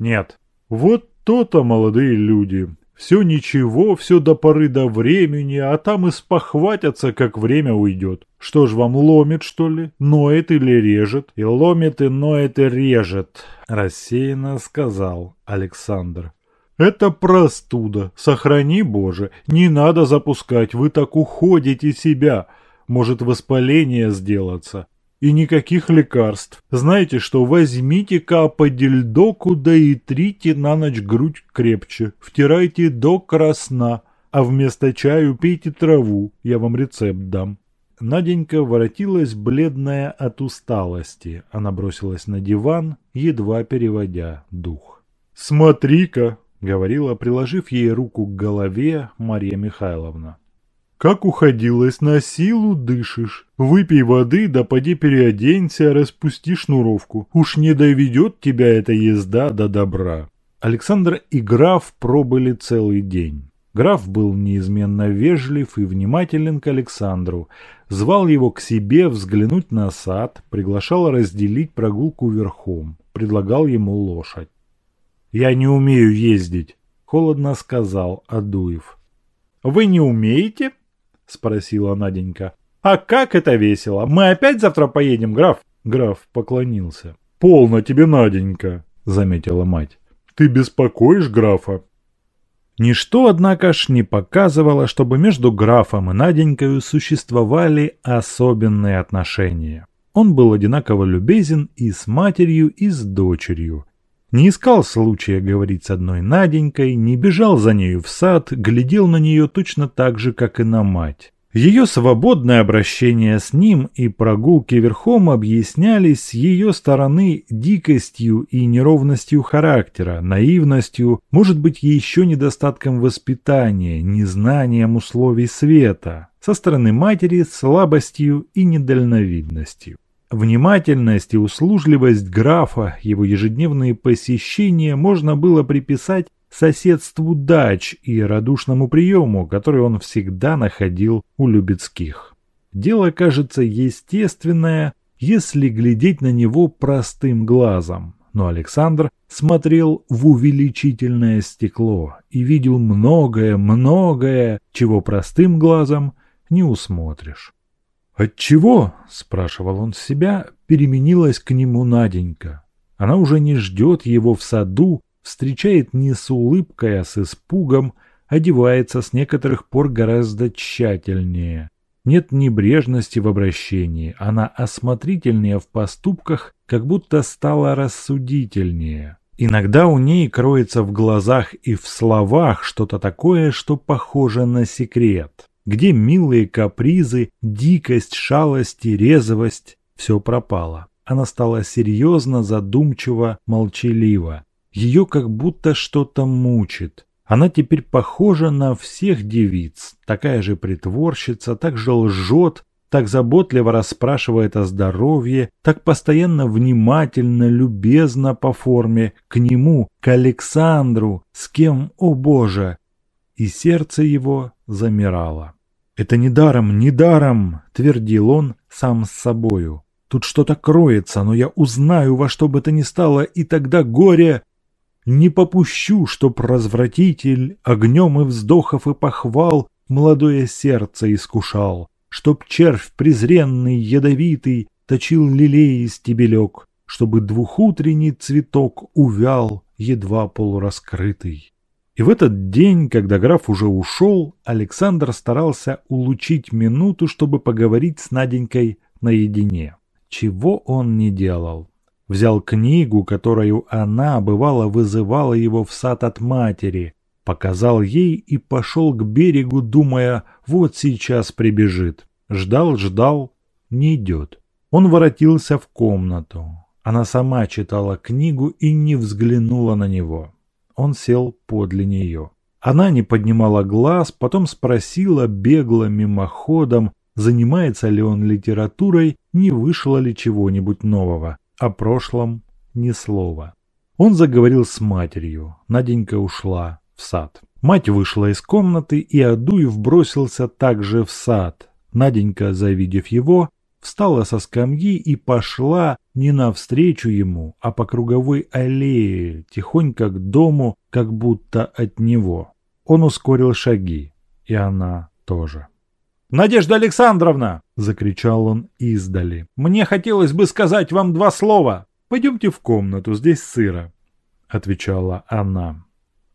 «Нет». «Вот то-то, молодые люди. Все ничего, все до поры до времени, а там и спохватятся, как время уйдет. Что ж, вам ломит, что ли? Ноет или режет?» «И ломит, и ноет, и режет», — рассеянно сказал Александр. Это простуда. Сохрани, Боже. Не надо запускать, вы так уходите себя. Может воспаление сделаться. И никаких лекарств. Знаете что, возьмите каподельдоку да и трите на ночь грудь крепче. Втирайте до красна. А вместо чаю пейте траву. Я вам рецепт дам. Наденька воротилась бледная от усталости. Она бросилась на диван, едва переводя дух. «Смотри-ка!» Говорила, приложив ей руку к голове Мария Михайловна. «Как уходилась, на силу дышишь. Выпей воды, да поди переоденься, распусти шнуровку. Уж не доведет тебя эта езда до добра». Александр и граф пробыли целый день. Граф был неизменно вежлив и внимателен к Александру, звал его к себе взглянуть на сад, приглашал разделить прогулку верхом, предлагал ему лошадь. «Я не умею ездить», – холодно сказал Адуев. «Вы не умеете?» – спросила Наденька. «А как это весело! Мы опять завтра поедем, граф?» Граф поклонился. «Полно тебе, Наденька», – заметила мать. «Ты беспокоишь графа?» Ничто, однако ж, не показывало, чтобы между графом и Наденькой существовали особенные отношения. Он был одинаково любезен и с матерью, и с дочерью, не искал случая говорить с одной Наденькой, не бежал за нею в сад, глядел на нее точно так же, как и на мать. Ее свободное обращение с ним и прогулки верхом объяснялись с ее стороны дикостью и неровностью характера, наивностью, может быть, еще недостатком воспитания, незнанием условий света, со стороны матери слабостью и недальновидностью. Внимательность и услужливость графа, его ежедневные посещения можно было приписать соседству дач и радушному приему, который он всегда находил у Любецких. Дело кажется естественное, если глядеть на него простым глазом, но Александр смотрел в увеличительное стекло и видел многое-многое, чего простым глазом не усмотришь. «Отчего?» – спрашивал он себя, переменилась к нему Наденька. Она уже не ждет его в саду, встречает не с улыбкой, а с испугом, одевается с некоторых пор гораздо тщательнее. Нет небрежности в обращении, она осмотрительнее в поступках, как будто стала рассудительнее. Иногда у ней кроется в глазах и в словах что-то такое, что похоже на секрет, где милые капризы, дикость, шалость и резвость – все пропало. Она стала серьезно, задумчиво, молчалива. Ее как будто что-то мучит. Она теперь похожа на всех девиц, такая же притворщица, так же лжет, так заботливо расспрашивает о здоровье, так постоянно внимательно, любезно по форме, к нему, к Александру, с кем, о боже! И сердце его замирало. «Это недаром, недаром!» – твердил он сам с собою. «Тут что-то кроется, но я узнаю во что бы то ни стало, и тогда горе...» Не попущу, чтоб развратитель огнем и вздохов и похвал молодое сердце искушал, чтоб червь презренный, ядовитый точил лилей стебелек, чтобы двухутренний цветок увял, едва полураскрытый. И в этот день, когда граф уже ушел, Александр старался улучить минуту, чтобы поговорить с Наденькой наедине. Чего он не делал взял книгу, которую она, бывало, вызывала его в сад от матери, показал ей и пошел к берегу, думая, вот сейчас прибежит. Ждал, ждал, не идет. Он воротился в комнату. Она сама читала книгу и не взглянула на него. Он сел подле нее. Она не поднимала глаз, потом спросила бегло мимоходом, занимается ли он литературой, не вышло ли чего-нибудь нового. О прошлом ни слова. Он заговорил с матерью. Наденька ушла в сад. Мать вышла из комнаты, и Адуев бросился также в сад. Наденька, завидев его, встала со скамьи и пошла не навстречу ему, а по круговой аллее, тихонько к дому, как будто от него. Он ускорил шаги, и она тоже. «Надежда Александровна!» – закричал он издали. «Мне хотелось бы сказать вам два слова. Пойдемте в комнату, здесь сыро», – отвечала она.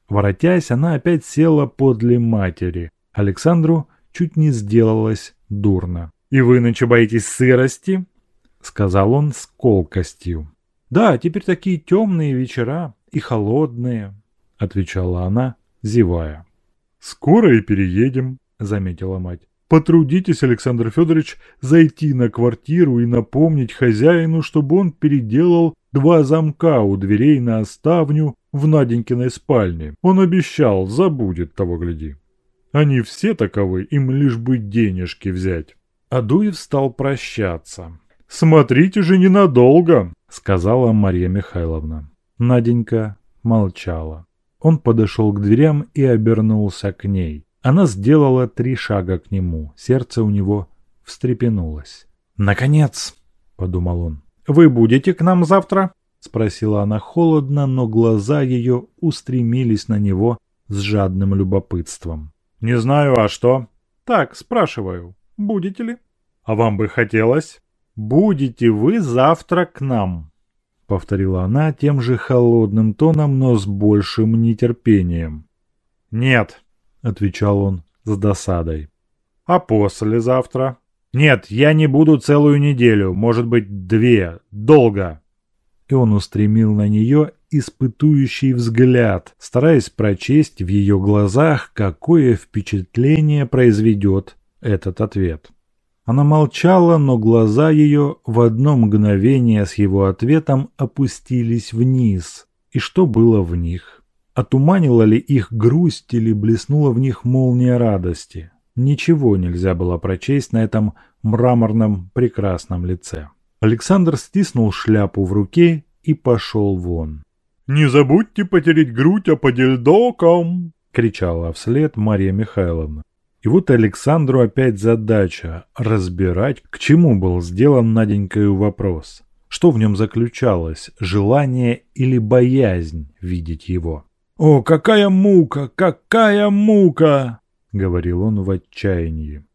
Воротясь, она опять села подле матери. Александру чуть не сделалось дурно. «И вы нынче боитесь сырости?» – сказал он с колкостью. «Да, теперь такие темные вечера и холодные», – отвечала она, зевая. «Скоро и переедем», – заметила мать. Потрудитесь, Александр Федорович, зайти на квартиру и напомнить хозяину, чтобы он переделал два замка у дверей на оставню в Наденькиной спальне. Он обещал, забудет того гляди. Они все таковы, им лишь бы денежки взять. Адуев стал прощаться. «Смотрите же ненадолго», — сказала Марья Михайловна. Наденька молчала. Он подошел к дверям и обернулся к ней. Она сделала три шага к нему, сердце у него встрепенулось. «Наконец!» – подумал он. «Вы будете к нам завтра?» – спросила она холодно, но глаза ее устремились на него с жадным любопытством. «Не знаю, а что?» «Так, спрашиваю. Будете ли?» «А вам бы хотелось?» «Будете вы завтра к нам?» — повторила она тем же холодным тоном, но с большим нетерпением. «Нет», — отвечал он с досадой. «А послезавтра?» «Нет, я не буду целую неделю, может быть, две. Долго!» И он устремил на нее испытующий взгляд, стараясь прочесть в ее глазах, какое впечатление произведет этот ответ. Она молчала, но глаза ее в одно мгновение с его ответом опустились вниз. И что было в них? Отуманила ли их грусть или блеснула в них молния радости? Ничего нельзя было прочесть на этом мраморном прекрасном лице. Александр стиснул шляпу в руке и пошел вон. «Не забудьте потереть грудь о подельдоком!» — кричала вслед Мария Михайловна. И вот Александру опять задача – разбирать, к чему был сделан Наденькою вопрос. Что в нем заключалось – желание или боязнь видеть его? «О, какая мука! Какая мука!» – говорил он в отчаянии.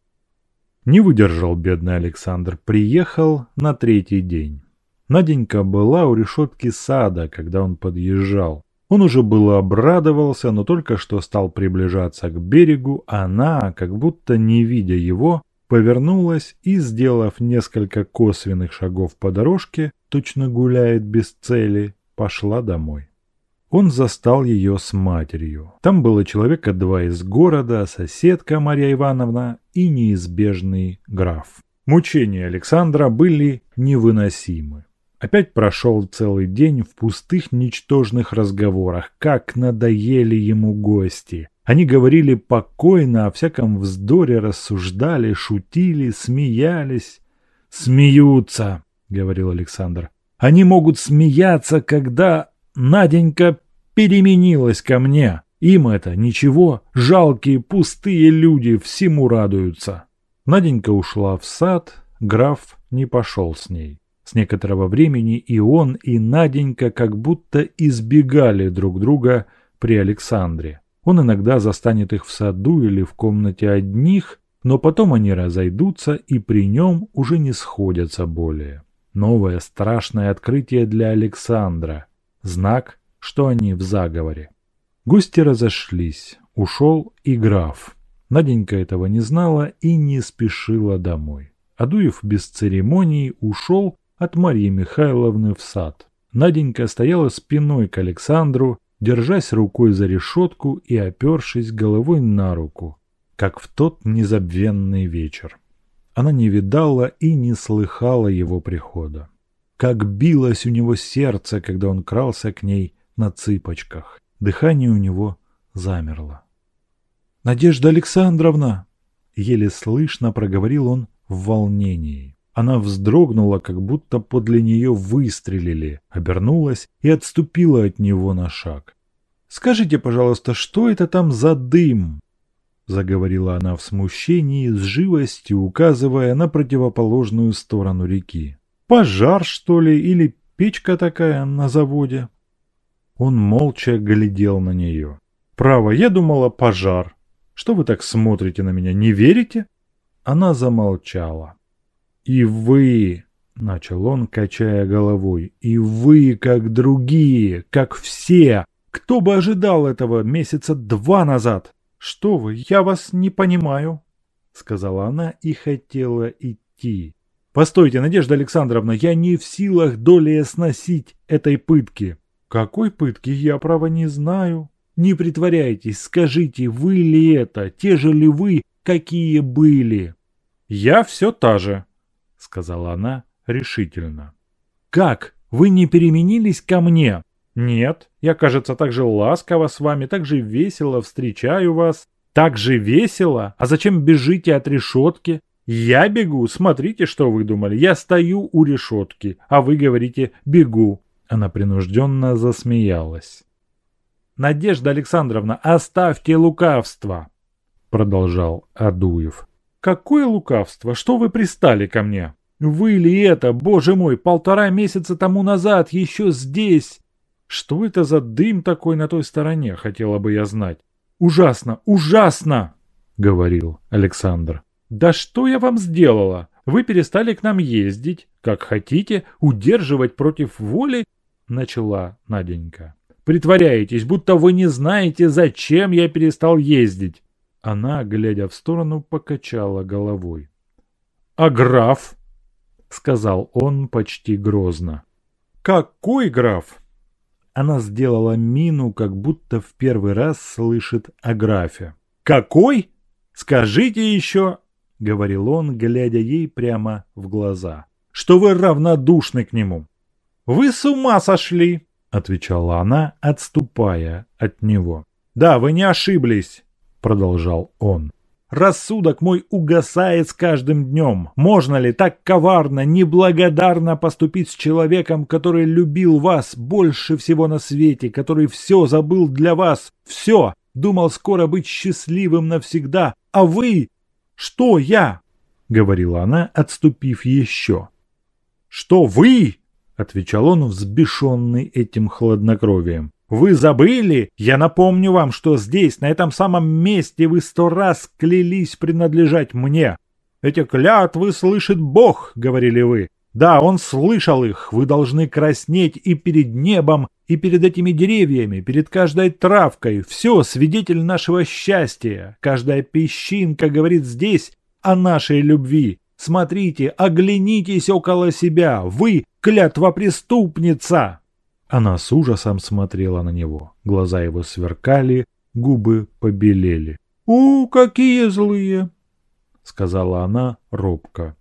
Не выдержал бедный Александр, приехал на третий день. Наденька была у решетки сада, когда он подъезжал. Он уже было обрадовался, но только что стал приближаться к берегу, она, как будто не видя его, повернулась и, сделав несколько косвенных шагов по дорожке, точно гуляет без цели, пошла домой. Он застал ее с матерью. Там было человека два из города, соседка Марья Ивановна и неизбежный граф. Мучения Александра были невыносимы. Опять прошел целый день в пустых ничтожных разговорах, как надоели ему гости. Они говорили покойно, о всяком вздоре рассуждали, шутили, смеялись. «Смеются», — говорил Александр. «Они могут смеяться, когда Наденька переменилась ко мне. Им это ничего, жалкие пустые люди всему радуются». Наденька ушла в сад, граф не пошел с ней. С некоторого времени и он, и Наденька как будто избегали друг друга при Александре. Он иногда застанет их в саду или в комнате одних, но потом они разойдутся и при нем уже не сходятся более. Новое страшное открытие для Александра. Знак, что они в заговоре. Гости разошлись. Ушел и граф. Наденька этого не знала и не спешила домой. Адуев без церемоний ушел от Марьи Михайловны в сад. Наденька стояла спиной к Александру, держась рукой за решетку и опершись головой на руку, как в тот незабвенный вечер. Она не видала и не слыхала его прихода. Как билось у него сердце, когда он крался к ней на цыпочках. Дыхание у него замерло. «Надежда Александровна!» Еле слышно проговорил он в волнении. Она вздрогнула, как будто подле нее выстрелили, обернулась и отступила от него на шаг. «Скажите, пожалуйста, что это там за дым?» Заговорила она в смущении, с живостью указывая на противоположную сторону реки. «Пожар, что ли, или печка такая на заводе?» Он молча глядел на нее. «Право, я думала, пожар. Что вы так смотрите на меня, не верите?» Она замолчала. «И вы...» — начал он, качая головой. «И вы, как другие, как все! Кто бы ожидал этого месяца два назад?» «Что вы, я вас не понимаю», — сказала она и хотела идти. «Постойте, Надежда Александровна, я не в силах долее сносить этой пытки». «Какой пытки, я, право, не знаю». «Не притворяйтесь, скажите, вы ли это, те же ли вы, какие были?» «Я все та же», — сказала она решительно. «Как? Вы не переменились ко мне?» «Нет, я, кажется, так же ласково с вами, так же весело встречаю вас». «Так же весело? А зачем бежите от решетки?» «Я бегу, смотрите, что вы думали. Я стою у решетки, а вы говорите «бегу». Она принужденно засмеялась. «Надежда Александровна, оставьте лукавство!» Продолжал Адуев. «Какое лукавство? Что вы пристали ко мне? Вы ли это, боже мой, полтора месяца тому назад, еще здесь? Что это за дым такой на той стороне, хотела бы я знать? Ужасно, ужасно!» — говорил Александр. «Да что я вам сделала? Вы перестали к нам ездить, как хотите, удерживать против воли?» — начала Наденька. «Притворяетесь, будто вы не знаете, зачем я перестал ездить. Она, глядя в сторону, покачала головой. «А граф?» — сказал он почти грозно. «Какой граф?» Она сделала мину, как будто в первый раз слышит о графе. «Какой? Скажите еще!» — говорил он, глядя ей прямо в глаза, — «что вы равнодушны к нему». «Вы с ума сошли!» — отвечала она, отступая от него. «Да, вы не ошиблись», — продолжал он. Рассудок мой угасает с каждым днем. Можно ли так коварно, неблагодарно поступить с человеком, который любил вас больше всего на свете, который все забыл для вас, все, думал скоро быть счастливым навсегда, а вы... Что я? — говорила она, отступив еще. «Что вы?» — отвечал он, взбешенный этим хладнокровием. Вы забыли? Я напомню вам, что здесь, на этом самом месте, вы сто раз клялись принадлежать мне. Эти клятвы слышит Бог, говорили вы. Да, он слышал их. Вы должны краснеть и перед небом, и перед этими деревьями, перед каждой травкой. Все свидетель нашего счастья. Каждая песчинка говорит здесь о нашей любви. Смотрите, оглянитесь около себя. Вы клятва преступница. Она с ужасом смотрела на него. Глаза его сверкали, губы побелели. «У, какие злые!» — сказала она робко.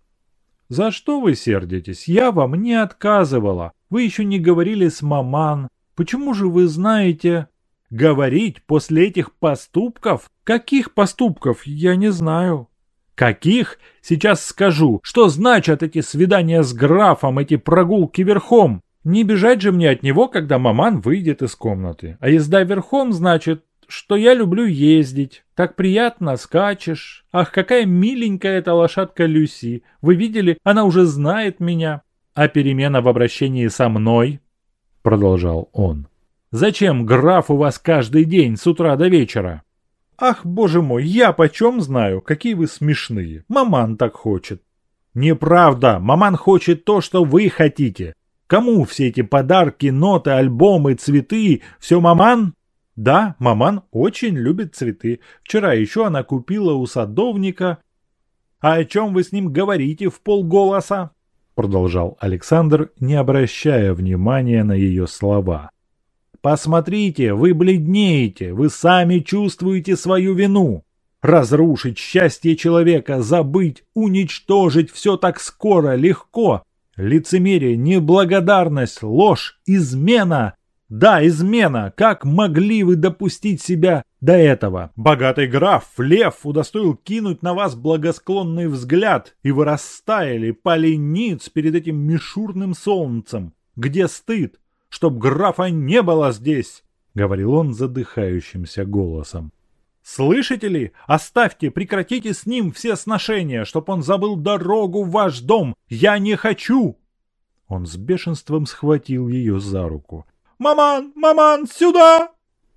«За что вы сердитесь? Я вам не отказывала. Вы еще не говорили с маман. Почему же вы знаете...» «Говорить после этих поступков? Каких поступков? Я не знаю». «Каких? Сейчас скажу. Что значат эти свидания с графом, эти прогулки верхом? Не бежать же мне от него, когда маман выйдет из комнаты. А езда верхом значит, что я люблю ездить. Так приятно, скачешь. Ах, какая миленькая эта лошадка Люси. Вы видели, она уже знает меня. А перемена в обращении со мной, продолжал он. Зачем граф у вас каждый день с утра до вечера? Ах, боже мой, я почем знаю, какие вы смешные. Маман так хочет. Неправда, маман хочет то, что вы хотите. Кому все эти подарки, ноты, альбомы, цветы? Все маман? Да, маман очень любит цветы. Вчера еще она купила у садовника. А о чем вы с ним говорите в полголоса? Продолжал Александр, не обращая внимания на ее слова. Посмотрите, вы бледнеете, вы сами чувствуете свою вину. Разрушить счастье человека, забыть, уничтожить все так скоро, легко. Лицемерие, неблагодарность, ложь, измена. Да, измена. Как могли вы допустить себя до этого? Богатый граф, лев, удостоил кинуть на вас благосклонный взгляд, и вы растаяли, пали перед этим мишурным солнцем. Где стыд? Чтоб графа не было здесь, — говорил он задыхающимся голосом. Слышите ли? Оставьте, прекратите с ним все сношения, чтоб он забыл дорогу в ваш дом. Я не хочу!» Он с бешенством схватил ее за руку. «Маман! Маман! Сюда!»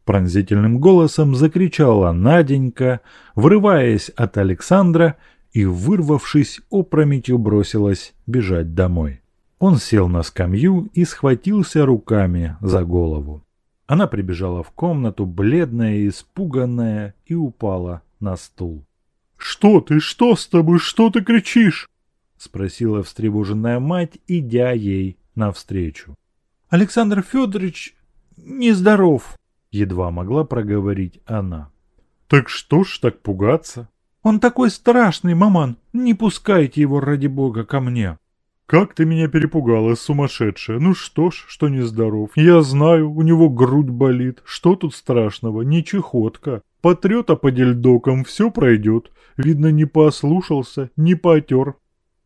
Пронзительным голосом закричала Наденька, вырываясь от Александра и, вырвавшись, опрометью бросилась бежать домой. Он сел на скамью и схватился руками за голову. Она прибежала в комнату, бледная испуганная, и упала на стул. «Что ты? Что с тобой? Что ты кричишь?» — спросила встревоженная мать, идя ей навстречу. «Александр Федорович нездоров», — едва могла проговорить она. «Так что ж так пугаться?» «Он такой страшный, маман! Не пускайте его, ради бога, ко мне!» «Как ты меня перепугала, сумасшедшая! Ну что ж, что нездоров. Я знаю, у него грудь болит. Что тут страшного? Не чехотка. Потрет, а по дельдокам все пройдет. Видно, не послушался, не потер».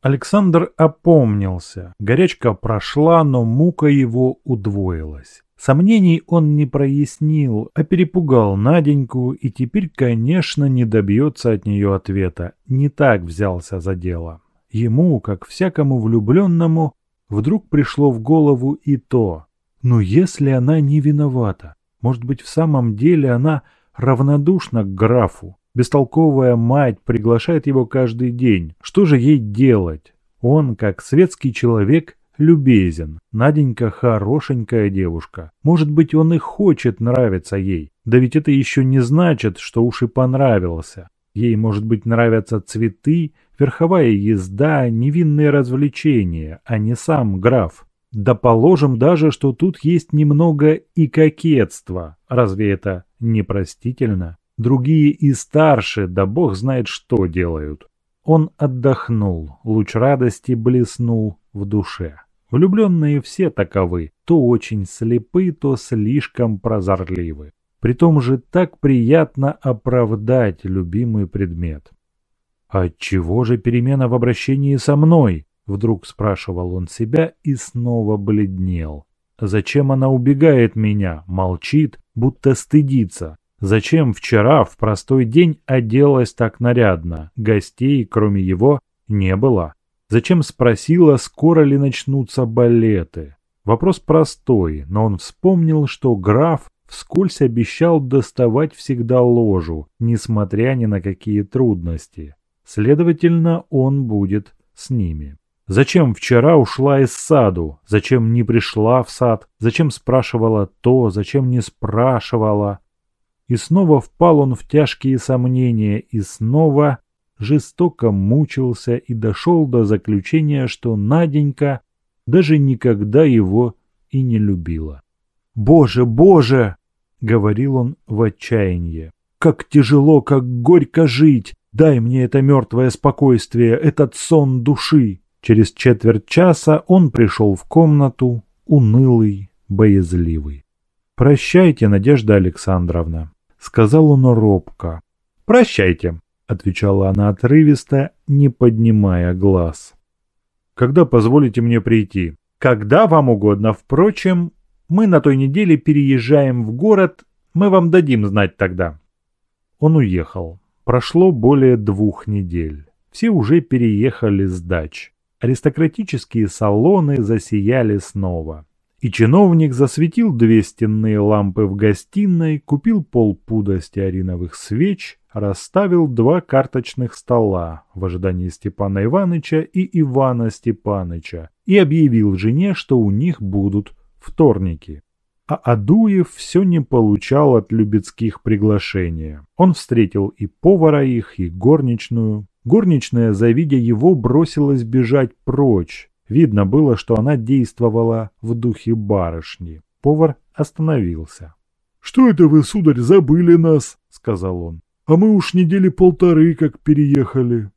Александр опомнился. Горячка прошла, но мука его удвоилась. Сомнений он не прояснил, а перепугал Наденьку и теперь, конечно, не добьется от нее ответа. Не так взялся за дело. Ему, как всякому влюбленному, вдруг пришло в голову и то. Но если она не виновата, может быть, в самом деле она равнодушна к графу, бестолковая мать приглашает его каждый день. Что же ей делать? Он, как светский человек, любезен. Наденька хорошенькая девушка. Может быть, он и хочет нравиться ей. Да ведь это еще не значит, что уж и понравился. Ей, может быть, нравятся цветы, верховая езда, невинные развлечения, а не сам граф. Да положим даже, что тут есть немного и кокетства. Разве это непростительно? Другие и старше, да бог знает что делают. Он отдохнул, луч радости блеснул в душе. Влюбленные все таковы, то очень слепы, то слишком прозорливы. Притом же так приятно оправдать любимый предмет. «Отчего же перемена в обращении со мной?» Вдруг спрашивал он себя и снова бледнел. «Зачем она убегает меня, молчит, будто стыдится? Зачем вчера в простой день оделась так нарядно? Гостей, кроме его, не было. Зачем спросила, скоро ли начнутся балеты? Вопрос простой, но он вспомнил, что граф вскользь обещал доставать всегда ложу, несмотря ни на какие трудности. Следовательно, он будет с ними. Зачем вчера ушла из саду? Зачем не пришла в сад? Зачем спрашивала то? Зачем не спрашивала? И снова впал он в тяжкие сомнения, и снова жестоко мучился и дошел до заключения, что Наденька даже никогда его и не любила. «Боже, Боже!» — говорил он в отчаянии. «Как тяжело, как горько жить! Дай мне это мертвое спокойствие, этот сон души!» Через четверть часа он пришел в комнату, унылый, боязливый. «Прощайте, Надежда Александровна», — сказал он робко. «Прощайте», — отвечала она отрывисто, не поднимая глаз. «Когда позволите мне прийти?» «Когда вам угодно. Впрочем, мы на той неделе переезжаем в город, мы вам дадим знать тогда». Он уехал. Прошло более двух недель. Все уже переехали с дач. Аристократические салоны засияли снова. И чиновник засветил две стенные лампы в гостиной, купил полпуда стеариновых свеч, расставил два карточных стола в ожидании Степана Иваныча и Ивана Степаныча и объявил жене, что у них будут вторники. А Адуев все не получал от Любецких приглашения. Он встретил и повара их, и горничную. Горничная, завидя его, бросилась бежать прочь. Видно было, что она действовала в духе барышни. Повар остановился. «Что это вы, сударь, забыли нас?» — сказал он. «А мы уж недели полторы как переехали».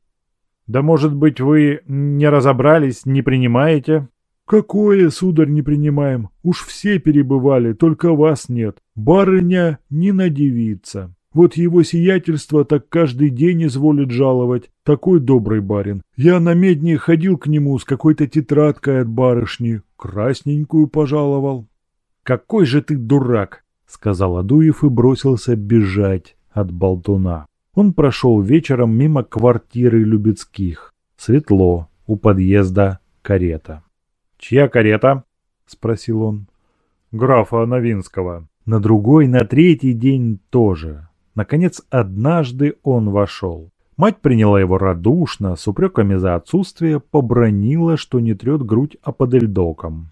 «Да, может быть, вы не разобрались, не принимаете?» «Какое, сударь, не принимаем? Уж все перебывали, только вас нет. Барыня не надевится. Вот его сиятельство так каждый день изволит жаловать. Такой добрый барин. Я на медне ходил к нему с какой-то тетрадкой от барышни. Красненькую пожаловал». «Какой же ты дурак!» — сказал Адуев и бросился бежать от болтуна. Он прошел вечером мимо квартиры Любецких. Светло, у подъезда карета. «Чья карета?» — спросил он. «Графа Новинского». На другой, на третий день тоже. Наконец, однажды он вошел. Мать приняла его радушно, с упреками за отсутствие, побронила, что не трет грудь аподельдоком.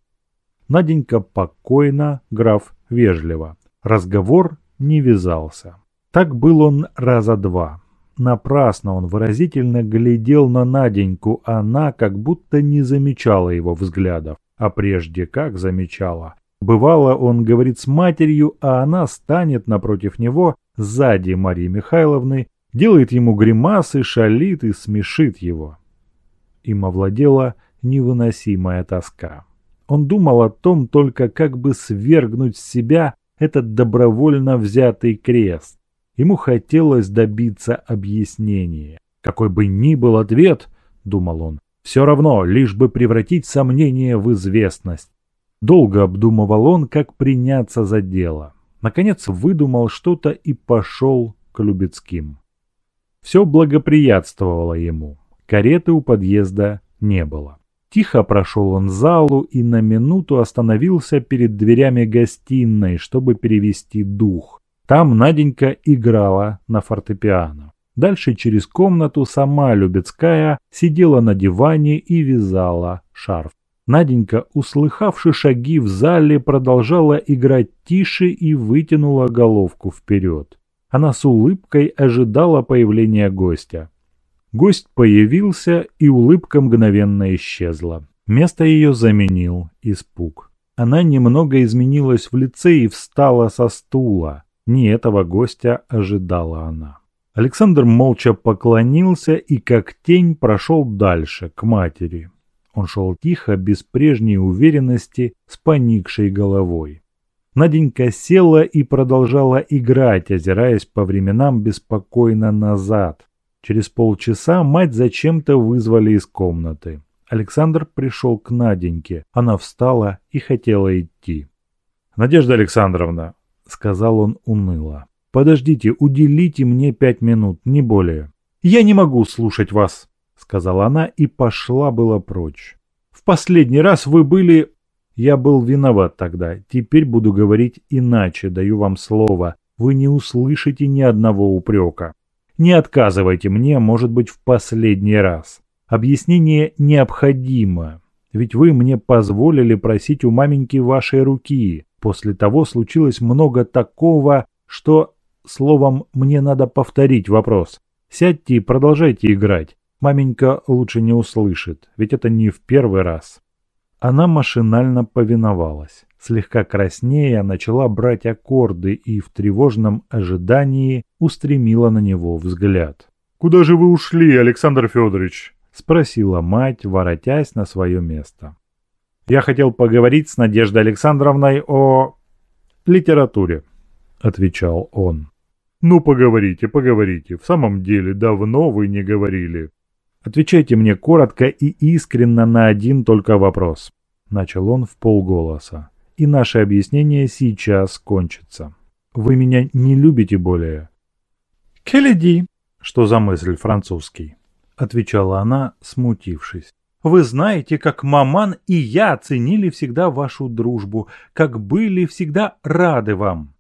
Наденька покойно, граф вежливо. Разговор не вязался. Так был он раза два. Напрасно он выразительно глядел на Наденьку, она как будто не замечала его взглядов, а прежде как замечала. Бывало, он говорит с матерью, а она станет напротив него, сзади Марии Михайловны, делает ему гримасы, шалит и смешит его. Им овладела невыносимая тоска. Он думал о том только, как бы свергнуть с себя этот добровольно взятый крест. Ему хотелось добиться объяснения. Какой бы ни был ответ, думал он, все равно, лишь бы превратить сомнение в известность. Долго обдумывал он, как приняться за дело. Наконец выдумал что-то и пошел к Любецким. Все благоприятствовало ему. Кареты у подъезда не было. Тихо прошел он залу и на минуту остановился перед дверями гостиной, чтобы перевести дух. Там Наденька играла на фортепиано. Дальше через комнату сама Любецкая сидела на диване и вязала шарф. Наденька, услыхавши шаги в зале, продолжала играть тише и вытянула головку вперед. Она с улыбкой ожидала появления гостя. Гость появился, и улыбка мгновенно исчезла. Место ее заменил испуг. Она немного изменилась в лице и встала со стула. Не этого гостя ожидала она. Александр молча поклонился и как тень прошел дальше, к матери. Он шел тихо, без прежней уверенности, с поникшей головой. Наденька села и продолжала играть, озираясь по временам беспокойно назад. Через полчаса мать зачем-то вызвали из комнаты. Александр пришел к Наденьке. Она встала и хотела идти. «Надежда Александровна», — сказал он уныло, — «подождите, уделите мне пять минут, не более». «Я не могу слушать вас», — сказала она и пошла было прочь. «В последний раз вы были...» «Я был виноват тогда. Теперь буду говорить иначе, даю вам слово. Вы не услышите ни одного упрека. Не отказывайте мне, может быть, в последний раз. Объяснение необходимо, ведь вы мне позволили просить у маменьки вашей руки. После того случилось много такого, что, словом, мне надо повторить вопрос. Сядьте и продолжайте играть. Маменька лучше не услышит, ведь это не в первый раз. Она машинально повиновалась. Слегка краснея, начала брать аккорды и в тревожном ожидании устремила на него взгляд. «Куда же вы ушли, Александр Федорович?» – спросила мать, воротясь на свое место. «Я хотел поговорить с Надеждой Александровной о... литературе», – отвечал он. «Ну, поговорите, поговорите. В самом деле, давно вы не говорили. Отвечайте мне коротко и искренно на один только вопрос. Начал он в полголоса. И наше объяснение сейчас кончится. Вы меня не любите более. Келеди. Что за мысль французский? Отвечала она, смутившись. Вы знаете, как маман и я ценили всегда вашу дружбу, как были всегда рады вам.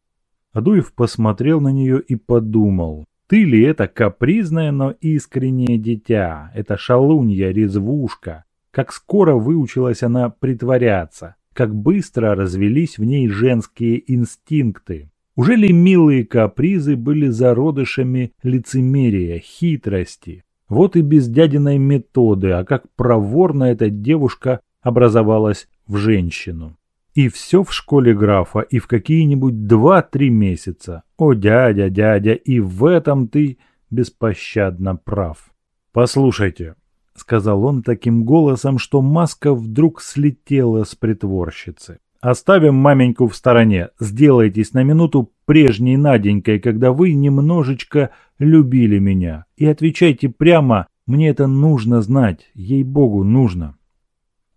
Адуев посмотрел на нее и подумал, ты ли это капризное, но искреннее дитя, это шалунья, резвушка? Как скоро выучилась она притворяться, как быстро развелись в ней женские инстинкты. Уже ли милые капризы были зародышами лицемерия, хитрости? Вот и без дядиной методы, а как проворно эта девушка образовалась в женщину. И все в школе графа, и в какие-нибудь два-три месяца. О, дядя, дядя, и в этом ты беспощадно прав. Послушайте, — сказал он таким голосом, что маска вдруг слетела с притворщицы. «Оставим маменьку в стороне. Сделайтесь на минуту прежней Наденькой, когда вы немножечко любили меня. И отвечайте прямо, мне это нужно знать, ей-богу, нужно».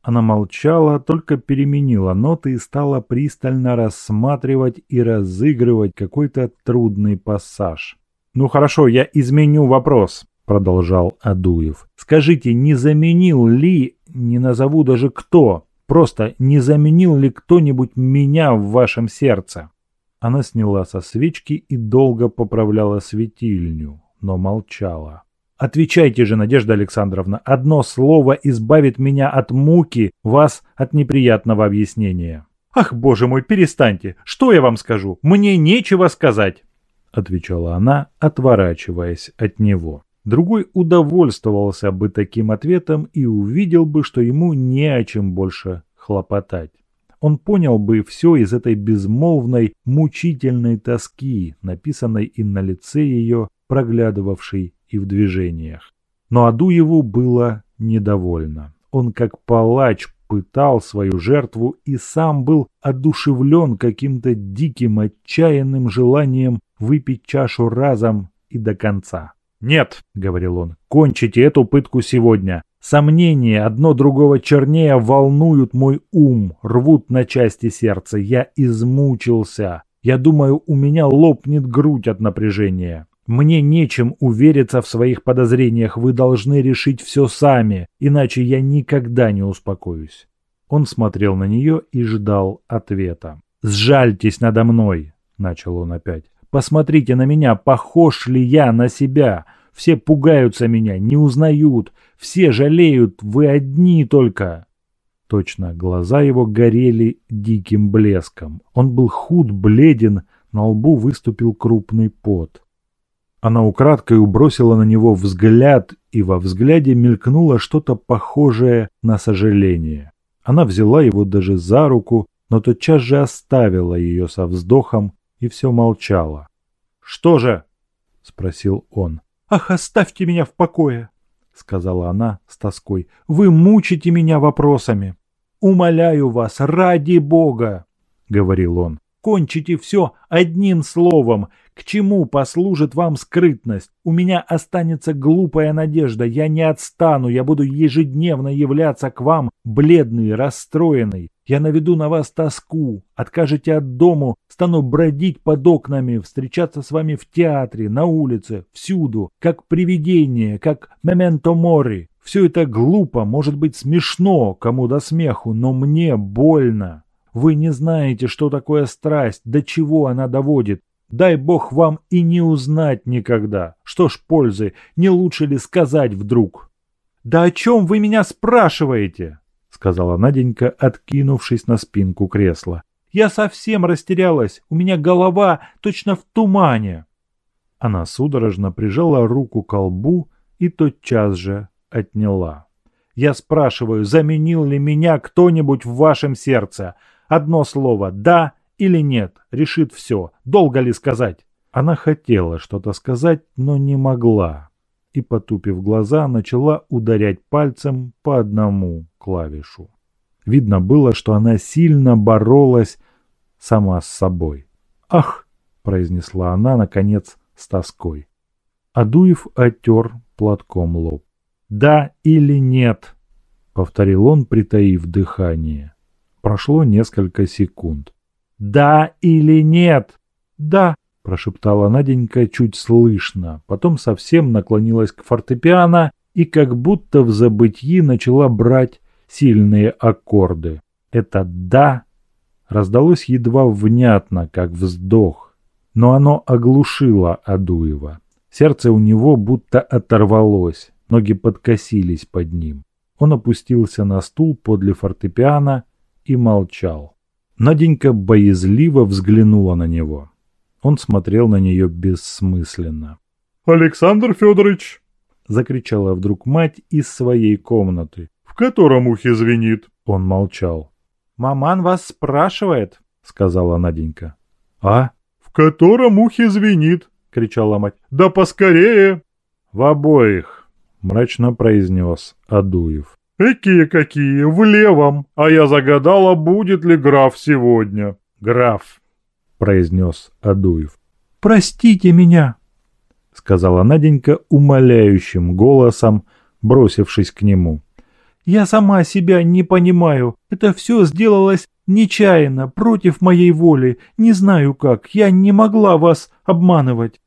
Она молчала, только переменила ноты и стала пристально рассматривать и разыгрывать какой-то трудный пассаж. «Ну хорошо, я изменю вопрос», — продолжал Адуев. «Скажите, не заменил ли, не назову даже кто, просто не заменил ли кто-нибудь меня в вашем сердце?» Она сняла со свечки и долго поправляла светильню, но молчала. Отвечайте же, Надежда Александровна, одно слово избавит меня от муки, вас от неприятного объяснения. Ах, боже мой, перестаньте, что я вам скажу? Мне нечего сказать, отвечала она, отворачиваясь от него. Другой удовольствовался бы таким ответом и увидел бы, что ему не о чем больше хлопотать. Он понял бы все из этой безмолвной, мучительной тоски, написанной и на лице ее, проглядывавшей и в движениях. Но Адуеву было недовольно. Он как палач пытал свою жертву и сам был одушевлен каким-то диким отчаянным желанием выпить чашу разом и до конца. «Нет», — говорил он, — «кончите эту пытку сегодня. Сомнения, одно другого чернее, волнуют мой ум, рвут на части сердце. Я измучился. Я думаю, у меня лопнет грудь от напряжения. Мне нечем увериться в своих подозрениях, вы должны решить все сами, иначе я никогда не успокоюсь. Он смотрел на нее и ждал ответа. «Сжальтесь надо мной», — начал он опять. «Посмотрите на меня, похож ли я на себя? Все пугаются меня, не узнают, все жалеют, вы одни только». Точно, глаза его горели диким блеском. Он был худ, бледен, на лбу выступил крупный пот. Она украдкой убросила на него взгляд, и во взгляде мелькнуло что-то похожее на сожаление. Она взяла его даже за руку, но тотчас же оставила ее со вздохом и все молчала. «Что же?» – спросил он. «Ах, оставьте меня в покое!» – сказала она с тоской. «Вы мучите меня вопросами!» «Умоляю вас, ради Бога!» – говорил он. «Кончите все одним словом. К чему послужит вам скрытность? У меня останется глупая надежда. Я не отстану. Я буду ежедневно являться к вам, бледный, расстроенный. Я наведу на вас тоску. Откажете от дому. Стану бродить под окнами, встречаться с вами в театре, на улице, всюду. Как привидение, как мементо мори. Все это глупо, может быть смешно, кому до смеху, но мне больно. Вы не знаете, что такое страсть, до чего она доводит. Дай бог вам и не узнать никогда. Что ж пользы, не лучше ли сказать вдруг? «Да о чем вы меня спрашиваете?» — сказала Наденька, откинувшись на спинку кресла. «Я совсем растерялась, у меня голова точно в тумане». Она судорожно прижала руку к колбу и тотчас же отняла. «Я спрашиваю, заменил ли меня кто-нибудь в вашем сердце? Одно слово «да» или «нет» решит все. Долго ли сказать?» Она хотела что-то сказать, но не могла. И, потупив глаза, начала ударять пальцем по одному клавишу. Видно было, что она сильно боролась сама с собой. «Ах!» – произнесла она, наконец, с тоской. Адуев оттер платком лоб. «Да или нет?» — повторил он, притаив дыхание. Прошло несколько секунд. «Да или нет?» «Да», — прошептала Наденька чуть слышно, потом совсем наклонилась к фортепиано и как будто в забытьи начала брать сильные аккорды. Это «да» раздалось едва внятно, как вздох, но оно оглушило Адуева. Сердце у него будто оторвалось. Ноги подкосились под ним. Он опустился на стул подле фортепиано и молчал. Наденька боязливо взглянула на него. Он смотрел на нее бессмысленно. «Александр Федорович!» — закричала вдруг мать из своей комнаты. «В котором ухе звенит?» Он молчал. «Маман вас спрашивает», — сказала Наденька. «А?» «В котором ухе звенит?» — кричала мать. «Да поскорее!» «В обоих!» — мрачно произнес Адуев. «Какие какие? В левом! А я загадала, будет ли граф сегодня!» «Граф!» — произнес Адуев. «Простите меня!» — сказала Наденька умоляющим голосом, бросившись к нему. «Я сама себя не понимаю. Это все сделалось нечаянно, против моей воли. Не знаю как. Я не могла вас обманывать.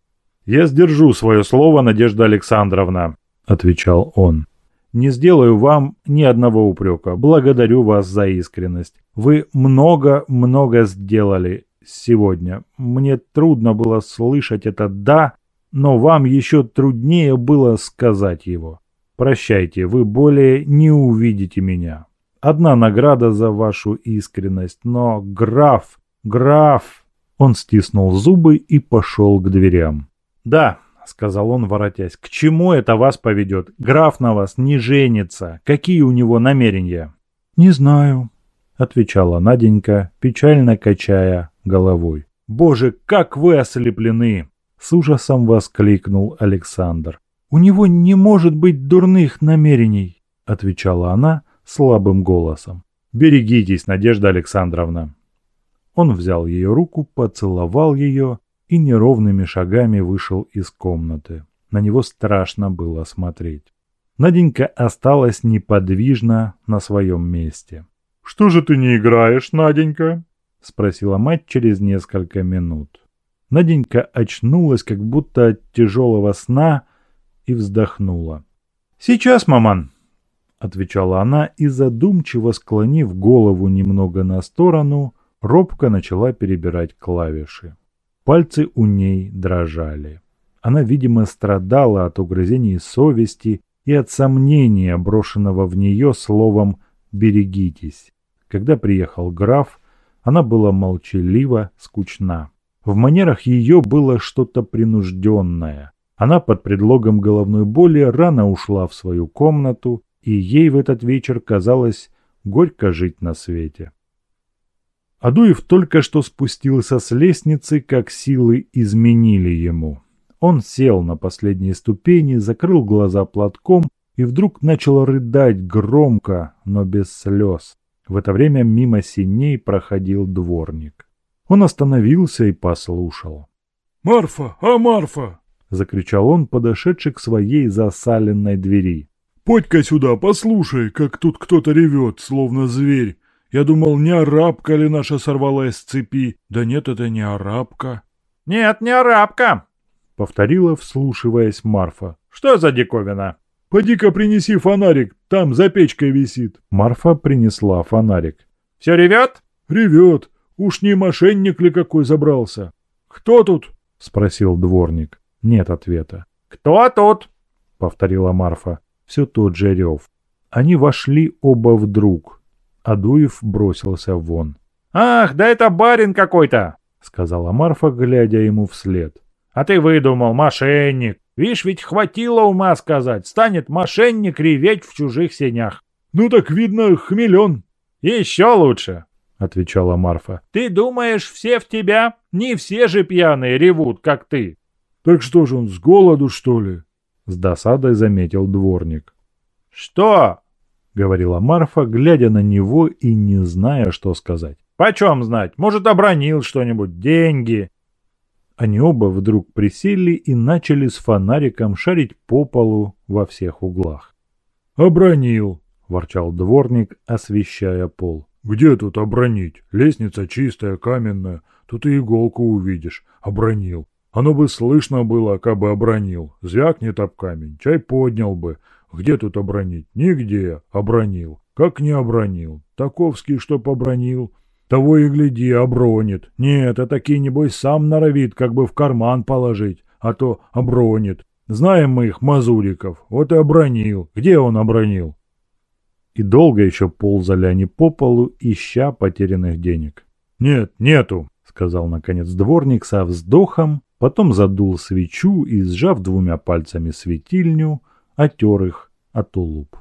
«Я сдержу свое слово, Надежда Александровна», — отвечал он. «Не сделаю вам ни одного упрека. Благодарю вас за искренность. Вы много-много сделали сегодня. Мне трудно было слышать это «да», но вам еще труднее было сказать его. Прощайте, вы более не увидите меня. Одна награда за вашу искренность, но граф, граф...» Он стиснул зубы и пошел к дверям. «Да», — сказал он, воротясь, — «к чему это вас поведет? Граф на вас не женится. Какие у него намерения?» «Не знаю», — отвечала Наденька, печально качая головой. «Боже, как вы ослеплены!» — с ужасом воскликнул Александр. «У него не может быть дурных намерений», — отвечала она слабым голосом. «Берегитесь, Надежда Александровна». Он взял ее руку, поцеловал ее и неровными шагами вышел из комнаты. На него страшно было смотреть. Наденька осталась неподвижно на своем месте. «Что же ты не играешь, Наденька?» – спросила мать через несколько минут. Наденька очнулась как будто от тяжелого сна и вздохнула. «Сейчас, маман!» – отвечала она и, задумчиво склонив голову немного на сторону, робко начала перебирать клавиши. Пальцы у ней дрожали. Она, видимо, страдала от угрызений совести и от сомнения, брошенного в нее словом «берегитесь». Когда приехал граф, она была молчалива, скучна. В манерах ее было что-то принужденное. Она под предлогом головной боли рано ушла в свою комнату, и ей в этот вечер казалось горько жить на свете. Адуев только что спустился с лестницы, как силы изменили ему. Он сел на последние ступени, закрыл глаза платком и вдруг начал рыдать громко, но без слез. В это время мимо синей проходил дворник. Он остановился и послушал. «Марфа! А Марфа!» — закричал он, подошедший к своей засаленной двери. «Подь-ка сюда, послушай, как тут кто-то ревет, словно зверь. Я думал, не арабка ли наша сорвалась с цепи? Да нет, это не арабка». «Нет, не арабка!» — повторила, вслушиваясь Марфа. «Что за диковина?» «Поди-ка принеси фонарик, там за печкой висит». Марфа принесла фонарик. «Все ревет?» «Ревет. Уж не мошенник ли какой забрался?» «Кто тут?» — спросил дворник. Нет ответа. «Кто тут?» — повторила Марфа. Все тот же рев. Они вошли оба вдруг. Адуев бросился вон. «Ах, да это барин какой-то!» — сказала Марфа, глядя ему вслед. «А ты выдумал, мошенник! Вишь, ведь хватило ума сказать, станет мошенник реветь в чужих сенях!» «Ну так видно, хмелен!» «Еще лучше!» — отвечала Марфа. «Ты думаешь, все в тебя? Не все же пьяные ревут, как ты!» «Так что же он, с голоду, что ли?» — с досадой заметил дворник. «Что?» — говорила Марфа, глядя на него и не зная, что сказать. «Почем знать? Может, обронил что-нибудь? Деньги?» Они оба вдруг присели и начали с фонариком шарить по полу во всех углах. «Обронил!» — ворчал дворник, освещая пол. «Где тут обронить? Лестница чистая, каменная. Тут и иголку увидишь. Обронил. Оно бы слышно было, как бы обронил. Звякнет об камень, чай поднял бы. Где тут обронить? Нигде. Обронил. Как не обронил? Таковский чтоб обронил. Того и гляди, обронит. Нет, а таки, небось, сам норовит, как бы в карман положить, а то обронит. Знаем мы их, мазуриков. Вот и обронил. Где он обронил? И долго еще ползали они по полу, ища потерянных денег. «Нет, нету», — сказал наконец дворник со вздохом, потом задул свечу и, сжав двумя пальцами светильню, отер их от улуп.